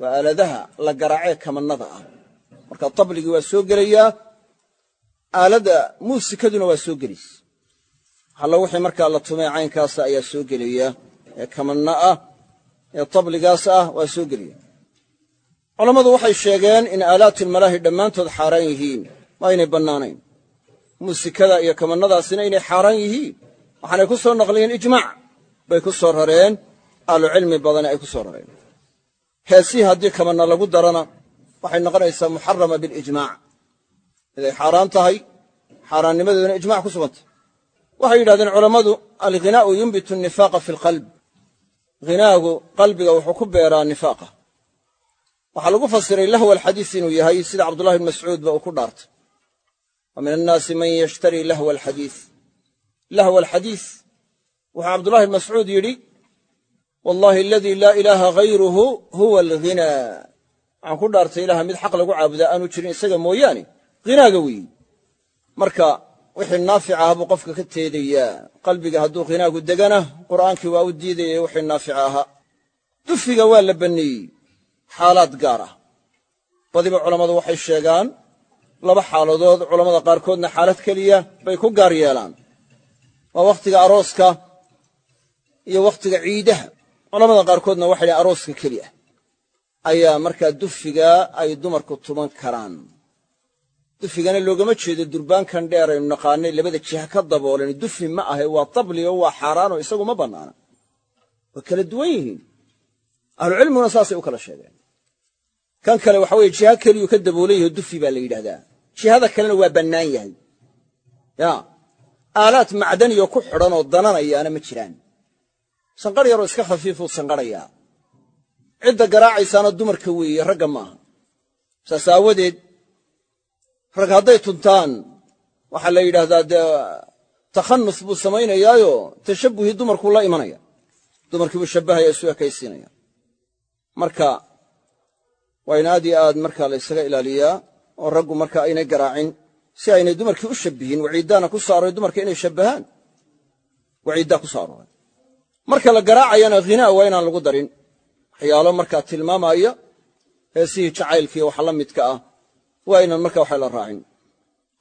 waa aaladaha la garaacee kamannada ah. Marka tabligii waa soo gelayaa aaladda muusikaduna waa soo gelaysa halla wixii markaa la tumay caynkaasa ayaa soo gelaya. Ee kamanna ah ee tabligaas ah waa soo gelaya. Culammadu waxay sheegeen in aalaatulmalaahi dhammaantood xaaraan yihiin. Waa inay bannaanayn muusikada iyo kamannadaasina inay xaaraan yihiin. Waxaanay ku soo naqliyeen ijmaac. Bay ku soo rareen. Ahlucilmi badani ay ku soo rareen. Heesihii haddii kamanna lagu darana waxay noqonaysaa muxarama bilijmaac miday xaaraan tahay xaaraannimadeeduna ijmac ku sugantay waxay yidhahdeen culammadu alghinaa'u yunbitu nifaaqa fi lqalb ghinaagu qalbiga wuxuu ku beeraa nifaaqa. Waxaa lagu fasiray lahwa alxadiis inuu yahay sida cabdullahi bn mascuud ba uu ku dhaartay wa min annaasi man yashtarii lahwa alxadiis lahwa alxadiis wuxuu cabdullahi bn mascuud yidhi wallahi aladii laa ilaaha hayruhu huwa alghinaa waxaan ku dhaartay ilaha mid xaq lagu caabudaa aanu jirin isaga mooyaane ghinaaga weeyi marka wixii naafic aha buu qofka ka teedayaa qalbiga hadduu ghinaagu degana qur'aankii waa u diidayay wixii naafic ahaa dufiga waa la banneeyey xaalaad gaar ah badiba laba xaaladood culammada qaarkoodna xaalad keliya bay ku gaar yeelaan. Waa wakhtiga arooska iyo wakhtiga ciidaha. Culamada qaarkoodna waxay dhahen arooska keliya. Ayaa markaa dufiga ay dumarku tuman karaan. Dufigana loogama jeedo durbaankan dheer aynu naqaanay labada jiha ka daboolan dufi ma ahe waa tabli oo waa xaaraanoo isagu ma bannaana. Way kala duwan yihiin. Ahlucilmiguna saasay u kala sheegeen. Kan kale waxa weye jiha keliyuu ka daboolan yaho dufi baa la yidhahdaa jihada kalena waa bannaan yahay. Ya aalaad macdaniyo ku xidhan oo dananayaana ma jiraan. Sanqar yaroo iska khafiifuu sanqarayaa. Cidda garaacaysaana dumarka weeye ragga maaha. Saas aawadeed rag hadday tuntaan waxaa la yidhaahdaa dee takhanus buu samaynayaayo tashabbuhii dumarkuu la imanaya. Dumarkii buu shabbahaya isu ekaysiinaya. Marka waa in aad iyo aad markaa la ysaga ilaaliyaa oo raggu marka aynay garaacin si aynay dumarkii u shabbihin waciiddaana ku soo arooray dumarka inay shabbahaan. Waciiddaa ku soo marka la garaacayana ghinaa waa inaan lagu darin. Waxyaalo markaa tilmaamaya heesihii jacaylkiiyo waxa la midka ah waa inaan markaa waxa la raacin.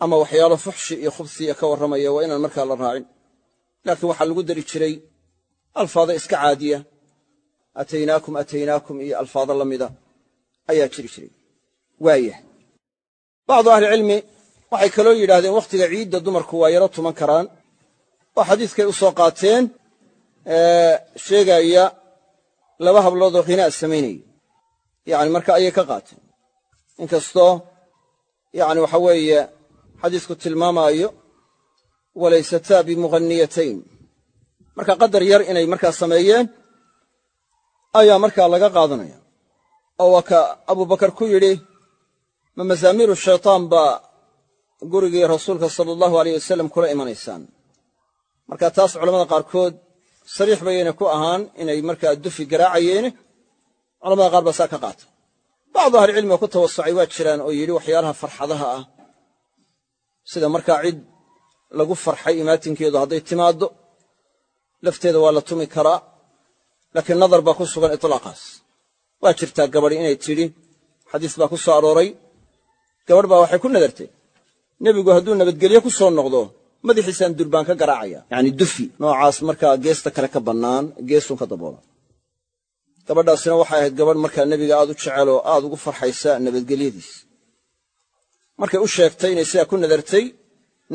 Ama waxyaalo fuxshi iyo khubsiya ka warramaya waa inaan markaa la raacin. Laakiin waxaa lagu dari jiray alfaado iska caadiya. Ataynaakum ataynaakum iyo alfaado la mida. Ayaa jiri jiray. Waayah bacdu ahlicilmi waxay kaloo yidhaahdeen wakhtiga ciidda dumarku waa yaro tuman karaan. Oo xadiiskay u soo qaateen sheegaya laba habloodoo ghinaa samaynaya yani marka ayay ka qaateen. Inkastoo yani waxa weeye xadiisku tilmaamaayo walaysataa bimughanniyatayn. Marka qadar yar inay markaa sameeyeen ayaa markaa laga qaadanaya. Oo waa ka abubakar ku yidhi ma masaamiiru shaytaan baa gurigii rasuulka sala allahu aleyh wasalam kula imanaysaan. Marka taas culamada qaarkood sariix bayayna ku ahaan inay markaa dufi garaacayeene culamada qaar baa saa ka qaata. Bacdu ahlicilmiga ku tawasucay waa jiraan oo yidhi waxyaalaha farxadaha ah. Sida markaa cid lagu farxay imaatinkeedu hadday timaaddo lafteeda waa la tumi karaa laakiin nadar baa ku sugan itlaaqaas waa jirtaa gabadhi inay tidhi xadiis baa ku soo arooray gabadh baa waxay ku nadartay. Nebigu hadduu nabadgelye ku soo noqdo madaxiisaan durbaan ka garaacaya. Yacni dufi noocaas markaa geesta kale ka bannaan geesun ka gabadhaasina waxay ahayd gabadh markaa nebiga aad u jecel oo aad ugu farxaysa nabadgelyadiis. Markay u sheegtay inay sidaa ku nadartay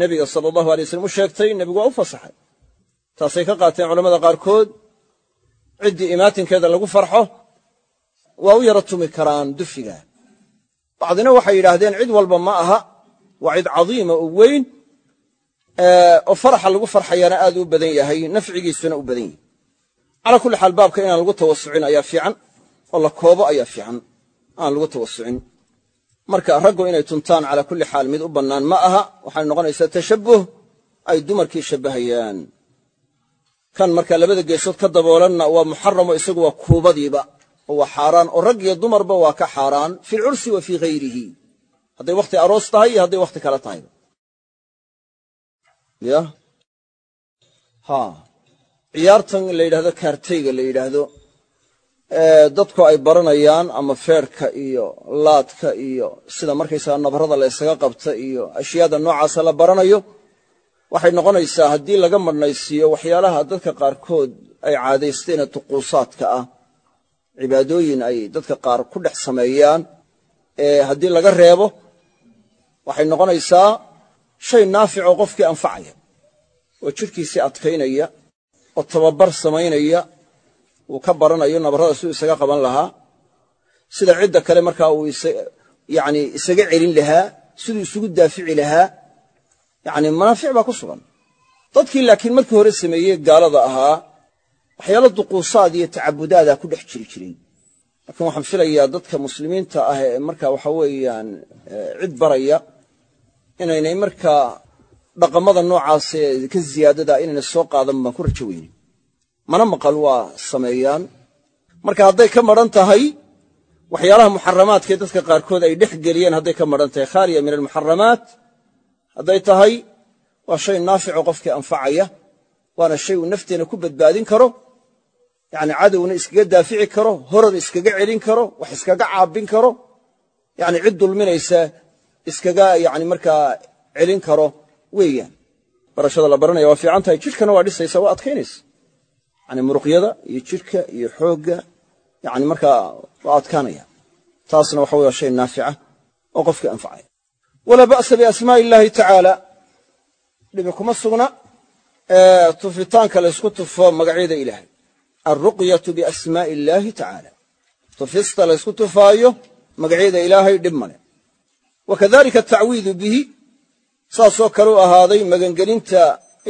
nebiga sala allahu alay waslam u sheegtay nebigu waa u fasaxay. Taasay ka qaateen culamada qaarkood ciddii imaatinkeeda lagu farxo waa u yara tumi karaan dufiga bacdina waxay yidhaahdeen cid walba ma aha waa cid cadiima oo weyn oo faraxa lagu farxayaana aad u badan yahay nafcigiisuna u badan yahay. Calaa kulli xaal baabka inaan lagu tawasucin ayaa fiican oo la koobo ayaa fiican aan lagu tawasucin marka raggu inay tuntaan calaa kulli xaal mid u bannaan ma aha waxay noqonaysaa tashabbuh ay dumarkii shabbahayaan. Kan markaa labada geesood ka daboolanna oo waa oo rag iyo dumarba waa ka xaaraan fi lcursi wa fii hayrihi hadday wakhti aroos tahay iyo hadday wakhti kale tahay. Ya? Ciyaartan la yidhahdo kaartayga la yidhaahdo dadku ay baranayaan ama feerhka iyo laadka iyo sida markaysaga nabarada la qabta iyo ashyaada noocaasa la baranayo waxay noqonaysaa haddii laga madhnaysiiyo waxyaalaha dadka qaarkood ay caadaysteene tuquusaadka ah cibaadooyin ay dadka qaar ku dhex sameeyaan ee haddii laga reebo waxay noqonaysaa shay naaficoo qofkii anfacaya oo jidhkiisii adkaynaya oo tababar samaynaya uu ka baranayo nabarrada siduu isaga qaban lahaa. Sida cidda kale markaa yacni isaga celin lahaa siduu isugu daafici lahaa yacni manaafic baa ku sugan. Dadkii laakiin markii hore sameeyey gaalada ahaa waxyaalo duquusaad iyo tacabudaadaa ku dhex jiri jiray laakiin waxaan filayaa dadka muslimiinta ah ee marka waxa weeyaan cid baraya inaynay markaa dhaqamada noocaasee ka ziyaadada inayna soo qaadan baan ku rajo weyne mana maqal waa sameeyaan. Marka hadday ka madran tahay waxyaalaha muxaramaadkaee dadka qaarkood ay dhex geliyeen hadday ka madran tahay. Khaaliya min almuxaramaat hadday tahay waa shay naafico qofkii anfacaya waana shay uu nafteenna ku badbaadin karo yacni cadowna iskaga daafici karo horar iskaga celin karo wax iskaga caabin karo. Yacni cid dulminaysa iskaga yacni markaa celin karo weeyaan. Barashada la baranaya waa fiican tahay. Jidhkana waa dhisaysa waa adkaynaysa yani muruqyada iyo jidhka iyo xoogga yani markaa waa adkaanaya. Taasna waxa waa shay naafica oo qofkii anfacaya. Walaa ba'sa biasmaa'i illaahi tacaala dhibi kuma sugna. Tufitaanka laysku tufo magacyada ilaahay alruqyatu biasmaa'i illaahi tacaala tufista laysku tufaayo magacyada ilaahay dhib male wa kadalika atacwiidu bihi saasoo kale u ahaaday magangelinta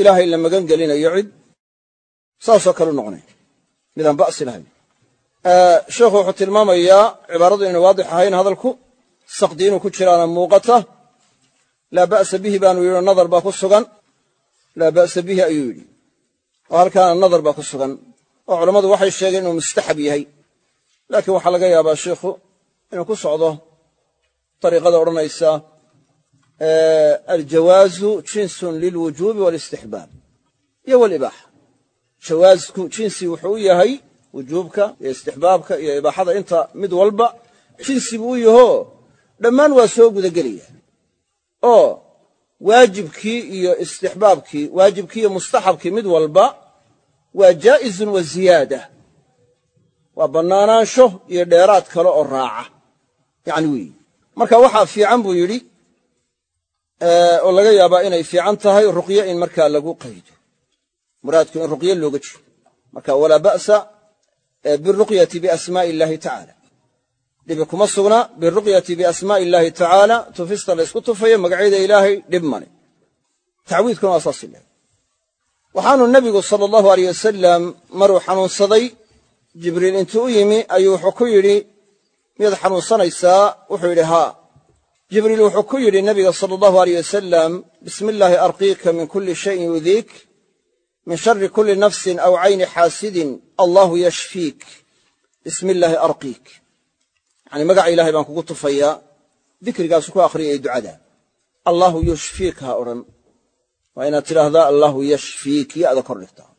ilaahay la magangelinayo cid saasoo kale u noqonay midaan ba'si lahayn sheekhu wuxuu tilmaamayaa cibaaradu inay waadix ahayn hadalku saqdi inuu ku jiraana muuqata laa ba'sa bihi baanu yidhi nadar baa ku sugan laa ba'sa bihi ayuu yidhi oo culammadu waxay sheegeen inuu mustaxab yahay. Laakiin waxaa laga yaabaa sheikhu inuu ku socdo dariiqada odhanaysa aljawaazu jinsun lilwujuubi waalistixbaab iyo walibaaxa. Jawaasku jinsi wuxuu u yahay wujuubka iyo istixbaabka iyo ibaaxada inta mid walba jinsi buu u yahoo dhammaan waa soo gudagelaya. Oo waajibkii iyo istixbaabkii waajibkii iyo mustaxabkii mid walba waa jaa'izun wa ziyaada. Waa bannaanaansho iyo dheeraad kale oo raaca. Yacni weeyi marka waxaa fiican buu yidhi oo laga yaabaa inay fiican tahay ruqyo in markaa lagu qaydo. Muraadku in ruqyo looga jiro marka walaa ba'sa biruqyati biasmaa'i illaahi tacaala dhibi kuma sugna biruqyati biasmaa'i illaahi tufayo magacyada ilaahay dhib male tacwiidkuna waxaanu nebigu sala allahu aleyh wasalam maruu xanuunsaday. Jibriil intuu u yimi ayuu wuxuu ku yidhi miyaad xanuunsanaysaa? Wuxuu yidhi haa. Jibriil wuxuu ku yidhi nabiga sala allahu aleyh wasalam bismi illaahi arqiika min kulli shayin yudiik min shari kulli nafsin aw cayni xaasidin allahu yashfiik. Bismi illaahi arqiik. Yacni magaca ilahay baan kugu tufayaa dikrigaasu ku akhriyay ducada. Allaahu yushfiik ha odhan waa inaad tidhaahdaa allaahu yashfiik yo'da kor dhigtaa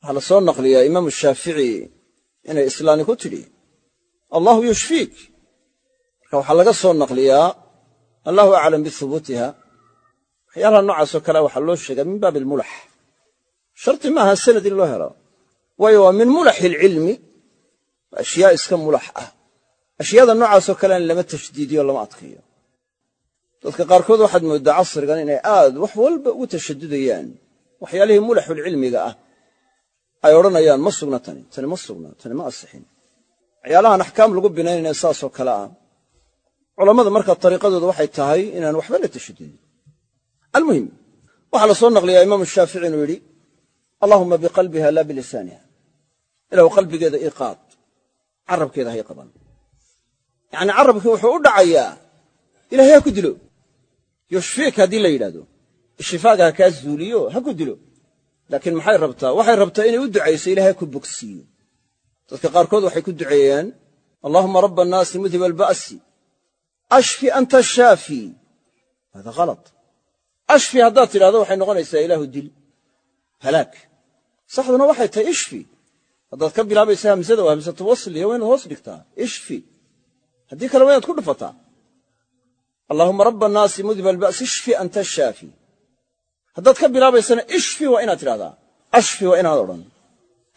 waxaa la soo naqliyaa imaamu shaafici inay islaani ku tidhi allaahu yushfiik. Marka waxaa laga soo naqliyaa allahu aclam bihubuutiha waxyaalaha noocaasoo kale waxaa loo sheegaa min baabi almulax sharti maaha sanad in loo helo. Waayo waa min mulaxi alcilmi ashyaa iska mulax ah. Ashyaada noocaasoo kalena lama tashdiidiyo lama adkayo dadka qaarkood waxaad mooddaa casrigan inay aad wax walba ugu tashadudayaan waxyaalihii mulaxulcilmiga ah ay odhanayaan ma sugna tani tani ma sugna tani ma asixin. Waxyaalahaan axkaam lagu binaynayna saasoo kale ah. Culammada markaa dariiqadooda waxay tahay inaan waxba la tashadudin almuhim waxaa la soo naqliyaa imaamu shaafici inuu yidhi allaahuma biqalbiha laa bilisaaniha. Ilahu qalbigeeda ii carabkeeda hay qaban. Yacnii carabkii wuxuu u dhacayaa ilahay ha ku dilo yushfiik haddii la yidhahdo ishifaaga ha kaa zuuliyo ha ku dilo. Laakiin maxay rabtaa? Waxay rabtaa inay u ducayso ilahay ha ku bogsiiyo. Dadka qaarkood waxay ku duceeyaan allaahuma rabba annaasi mudhiba alba'si ashfi anta shaafi. Hada halad ashfi haddaad tidhahdo waxay noqonaysaa ilaahu dil halaag saxduna waxay tahay ishfi. Haddaad ka bilaabaysa hamsada oo hamsatu wasliya waa inaad hoos dhigtaa. Ishfi. Haddii kale waa inaad ku dhufataa allaahuma rabba annaasi mudhiba alba'si ishfi anta shaafi. Haddaad ka bilaabaysana ishfi waa inaad tidhahdaa. Ashfi waa inaad odhan.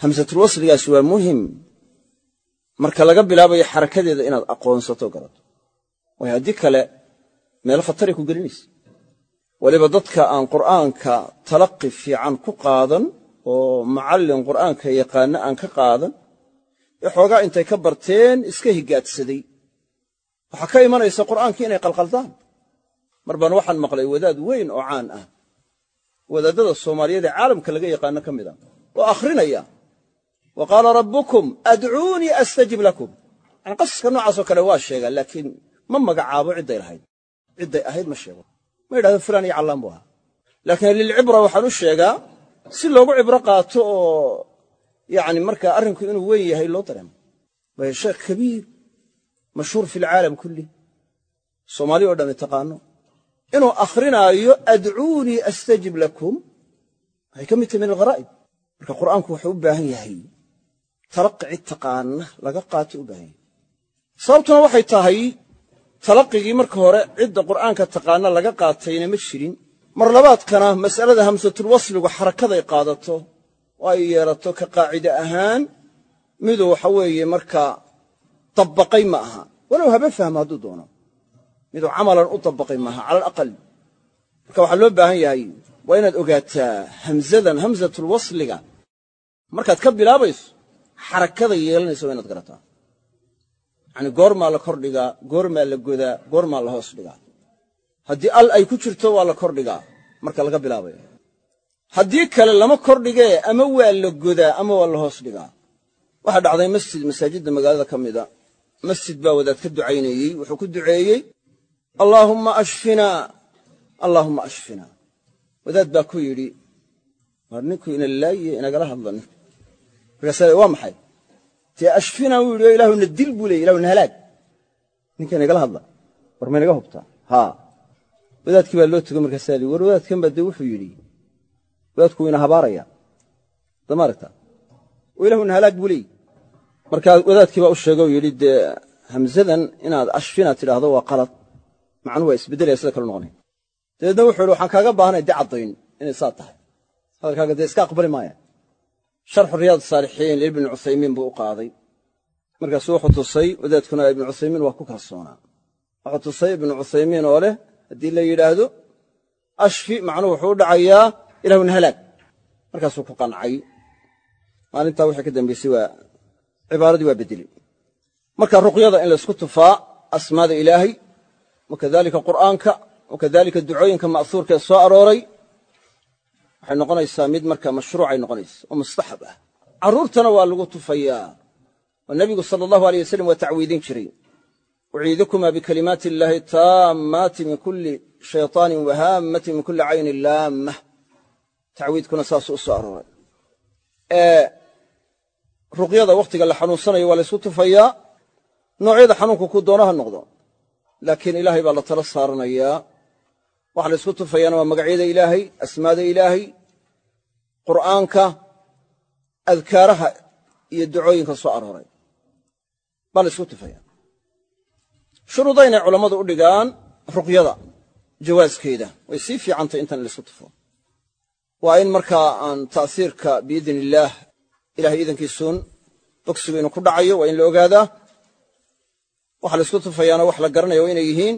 Hamsatulwasligaasi waa muhiim. Marka laga bilaabayo xarakadeeda inaad aqoonsato garato. Waayo haddii kale meel khataray ku gelinaysa weliba dadka aan qur'aanka talaqi fiican ku qaadan oo macallin qur'aanka yaqaanno aan ka qaadan ee xoogaa intay ka barteen iska higaadsaday waxaa ka imanaysa qur'aankii inay qalqaldaan. Mar baan waxaan maqlay wadaad weyn oo caan ah. Wadaadada soomaaliyeed ee caalamka laga yaqaano ka mid a oo akhrinaya wa qaala rabbukum adcuunii astajib lakum. Yani qasaska noocaasoo kale waa sheegaa laakiin ma magacaabo cidday lahayd. Cidday ahayd ma sheego. Ma yidhahdo fulaan iyo callaan buu ahaa. Laakiin lilcibra waxaan u sheegaa si loogu cibro qaato oo yani markaa arrinku inuu weyn yahay loo dareemo. Waayo sheekh kabiir mashhuur fi lcaalam kulli soomaali o dhami taqaano inuu akhrinaayo adcuunii astajib lakum. Waxay ka mid tahay min algharaa'ib marka qur'aanku wuxuu u baahan yahay talaqi taqaana laga qaato u baahan yahay. Sababtuna waxay tahay talaqigii marka hore cidda qur'aanka taqaana laga qaatayna ma jirin. Mar labaadkana mas'alada hamsatulwasligu xarakaday qaadato oo ay yeelato ka qaacide ahaan miduu waxa weeye markaa dabbaqay ma aha walow haba fahmo hadduu doono miduu camalan u dabbaqay maaha cala alaqal marka waxaa loo baahan yahay waa inaad ogaataa hamzadan hamsatulwasliga markaad ka bilaabayso xarakada yeelanaysa waa inaad garataa yacanii goormaa la kordhigaa goormaa la godaa goormaa la hoos dhigaa haddii al ay ku jirto waa la kordhigaa marka laga bilaabayo haddii kale lama kordhigee ama waa la godaa ama waa la dhigaa waxaa dhacday ka mida masjid baa wadaad ka ducaynayey wuxuu ku duceeyey allaahumma ashfinaa allaahumma ashfinaa wadaad baa ku yidhi war ninku ina laayiye inagala hadla ninku markaasa waa maxay? Dee ashfinaa wuu yidhi o ilaahu na dil buu leeyay ilahu na halaag. Ninka inagala hadla war maynaga hubtaa haa. Wadaadkii baa loo tegey markaasaa li war wadaadkan baa dee wuxuu oo markaa wadaadkii baa u sheegay oo yidhi dee hamzadan inaad ashfina tidhaahdo waa qalad. Macnuhu waa isbeddelaya sida kalu noqonaya dabeedna wuxuu yidhi waxaan kaaga baahanay dee caddayn inay saa tahay. Hadalkaaga dee iska aqbali maaya sharxu riyaad saalixiin liibni cuthaymiin buu u qaaday. Markaasuu wuxuu tusay wadaadkuna ibnu cuthaymiin waa ku kalsoonaa. Wuxuu tusay ibnu cuthaymiin oo leh haddii la yidhaahdo ashfi macnuhu wuxuu u dhacayaa ilahuna halaag. Markaasuu ku qancay. Maalintaa wixii ka dambaysay waa cibaaradii waa beddeley marka ruqyada in laysku tufaa asmaada ilaahay wa kadalika qur'aanka wa kadalika ducooyinka ma'huurka ee soo arooray waxay noqonaysaa mid marka mashruucay noqonaysa oo mustaxab ah. Carruurtana waa lagu tufayaa oo nebigu sala allahu aleyh wasalam waa tacwiidin jiray. Uciidukumaa bikalimaati illaahi taammaati min kulli shaytaanin wahaamati min kulli u soo arooray ruqyada wakhtiga la xanuunsanayo waa laysku tufayaa noocyada xanuunku ku doono ha noqdo. Laakiin ilaahay baa la tala saaranayaa. Waxa laysku tufayaana waa magacyada ilaahay asmaada ilaahay qur'aanka adkaaraha iyo ducooyinka soo arooray. Baa laysku tufaya shuruudaynay culammadu u dhigaan ruqyada jawaaskeeda way sii fiicantay intan in laysku tufo. Waa in markaa aan ta'siirka biidni illaah ilahay iidankiisuun bogsigu inuu ku dhacayo waa in la ogaadaa waxa laysku tufayaana wax la garanaya waa inay yihiin.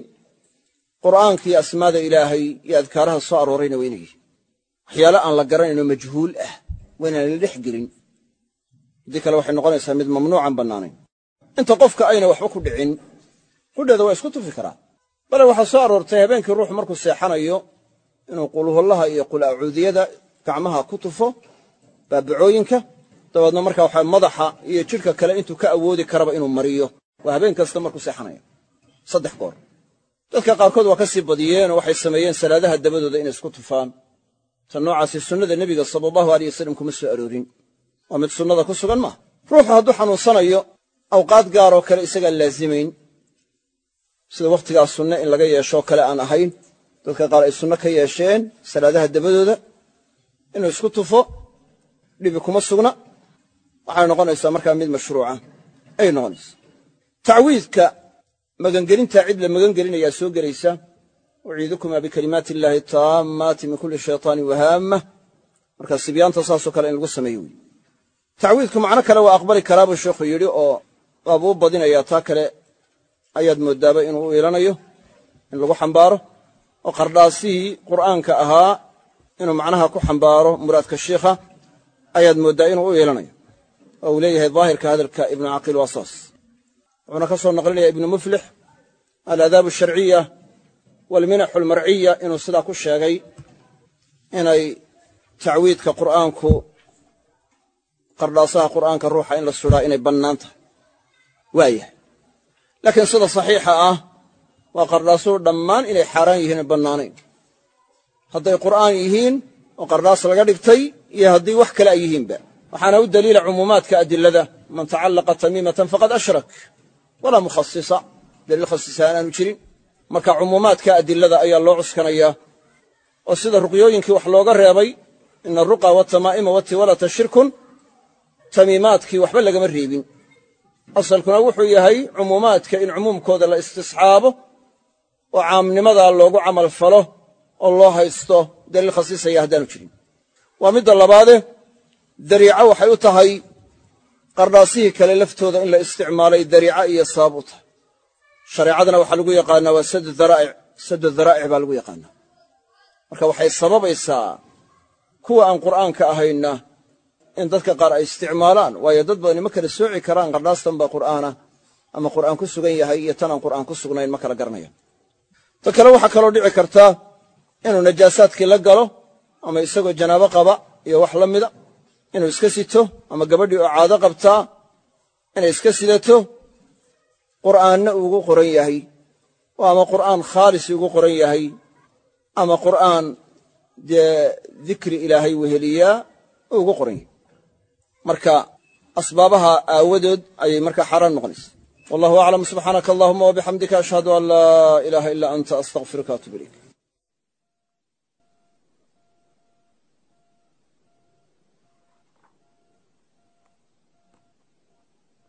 Qur'aankiiyo asmaada ilaahay iyo adkaaraha soo aroorayna waa inay yihiin. Waxyaale aan la garanayno majhuul ah waa inaan la dhex gelin. Haddii kale waxay noqonaysaa mid mamnuucan bannaanayn. Inta qofka ayna waxba ku dhicin qudheeda waa isku tufi karaa. Bale waxaa soo aroortay habeenkii ruuxu markuu seexanayo inuu qulhullaha iyo qul acuudiyada gacmaha ku tufo baabacooyinka dabeedna markaa waxaa madaxa iyo jidhka kale intuu ka awoodi karaba inuu mariyo. Waa habeen kasta markuu seexanayo saddex goor dadka qaarkood waa ka sii badiyeenoo waxay sameeyeen salaadaha dabadooda inay isku tufaan. Ta noocaasi sunnada nebiga sala allahu aleyh wasalam kuma soo aroorin. Waa mid sunnada ku sugan maaha ruuxu hadduu xanuunsanayo awqaad gaaroo kale isagaan laazimayn sida wakhtigaa sunne in laga yeeshoo kale aan ahayn dadka qaar ay sunno ka yeesheen salaadaha dabadooda. Inuu isku tufo dhibi kuma sugna waxay noqonaysaa markaa mid mashruuca. Ay noqonaysaa tacwiidka magangelintaa cid la magangelinayaa soo gelaysa uciidukumaa bikalimaati illaahi taammaati min kulli shaytaanin wahaamah markaa sibyaanta saasoo kale in lagu sameeyo wey tacwiidku macno kale waa aqbali karaa buu yidhi oo waabuu u badinayaa. Taa kale ayaad mooddaaba inuu u iilanayo in lagu xambaaro oo qardhaasihii qur'aanka ahaa inuu macnaha ku xambaaro muraadka shiikha ayaad mooddaa inuu u iilanayo oo uu leeyahay daahirka hadalka ibnu caqiil waa saas. Wuxuuna ka soo naqlinaya ibnu muflix alaadaabu asharciya waalminaxu almarciya inuu sidaa ku sheegay inay tacwiidka qur'aanku qardhaasaha qur'aanka ruuxa in la sudhaa inay bannaan tahay. Waayahay laakiin sida saxiixa ah waa qardhaasuhu dhammaan inay xaaraan yihiin ee bannaanayn. Hadday qur'aan yihiin oo qardhaas laga dhigtay iyo haddii wax kale ay yihiinba waxaana u daliila cumuumaadka adilada man tacallaqa tamiimatan faqad ashrak. Walaa mukhasisa daliil khasisaan aanu jirin. Marka cumuumaadka adilada ayaa loo cuskanayaa oo sida ruqyooyinkii wax looga reebay ina aruqa watamaa'ima watiwalata shirkun tamiimaadkii waxba lagama reebin. Asalkuna wuxuu yahay cumuumaadka in cumuumkooda la istisxaabo oo caamnimadaa loogu camal falo oo loo haysto. Daliil khasiisaya haddaanu jirin. Waa midda labaade dariico waxay u tahay qardhaasihii kale laftooda in la isticmaalay dariico iyo sabab u tahay. Shareecadana waxaa lagu yaqaanaa waa sadu daraa'ic baa lagu yaqaanaa. Marka waxay sababaysaa kuwa aan qur'aanka ahayna in dadka qaar ay isticmaalaan waayo dad badani ma kala sooci karaan qardhaastan baa qur'aana ama qur'aan ku sugan yahay iyo tan aan qur'aan ku sugnayn ma kala garanayaan ta kale waxaa kaloo dhici karta inuu najaasaadkii la galo ama isagoo janaabo qaba iyo wax la mida inuu iska sito ama gabadhii oo caado qabtaa inay iska sidato qur'aanna uugu qoran yahay oo ama qur'aan khaalis ugu qoran yahay ama qur'aan dee dikri ilaahay weheliyaa ugu qoran yahay. Marka asbaabaha aawadood ayay markaa xaaraan noqonaysa. Wallahu aclam subxaanaka allahuma wabixamdika ashhadu an laa ilaaha ilaa anta astaqfiruka atub ilayk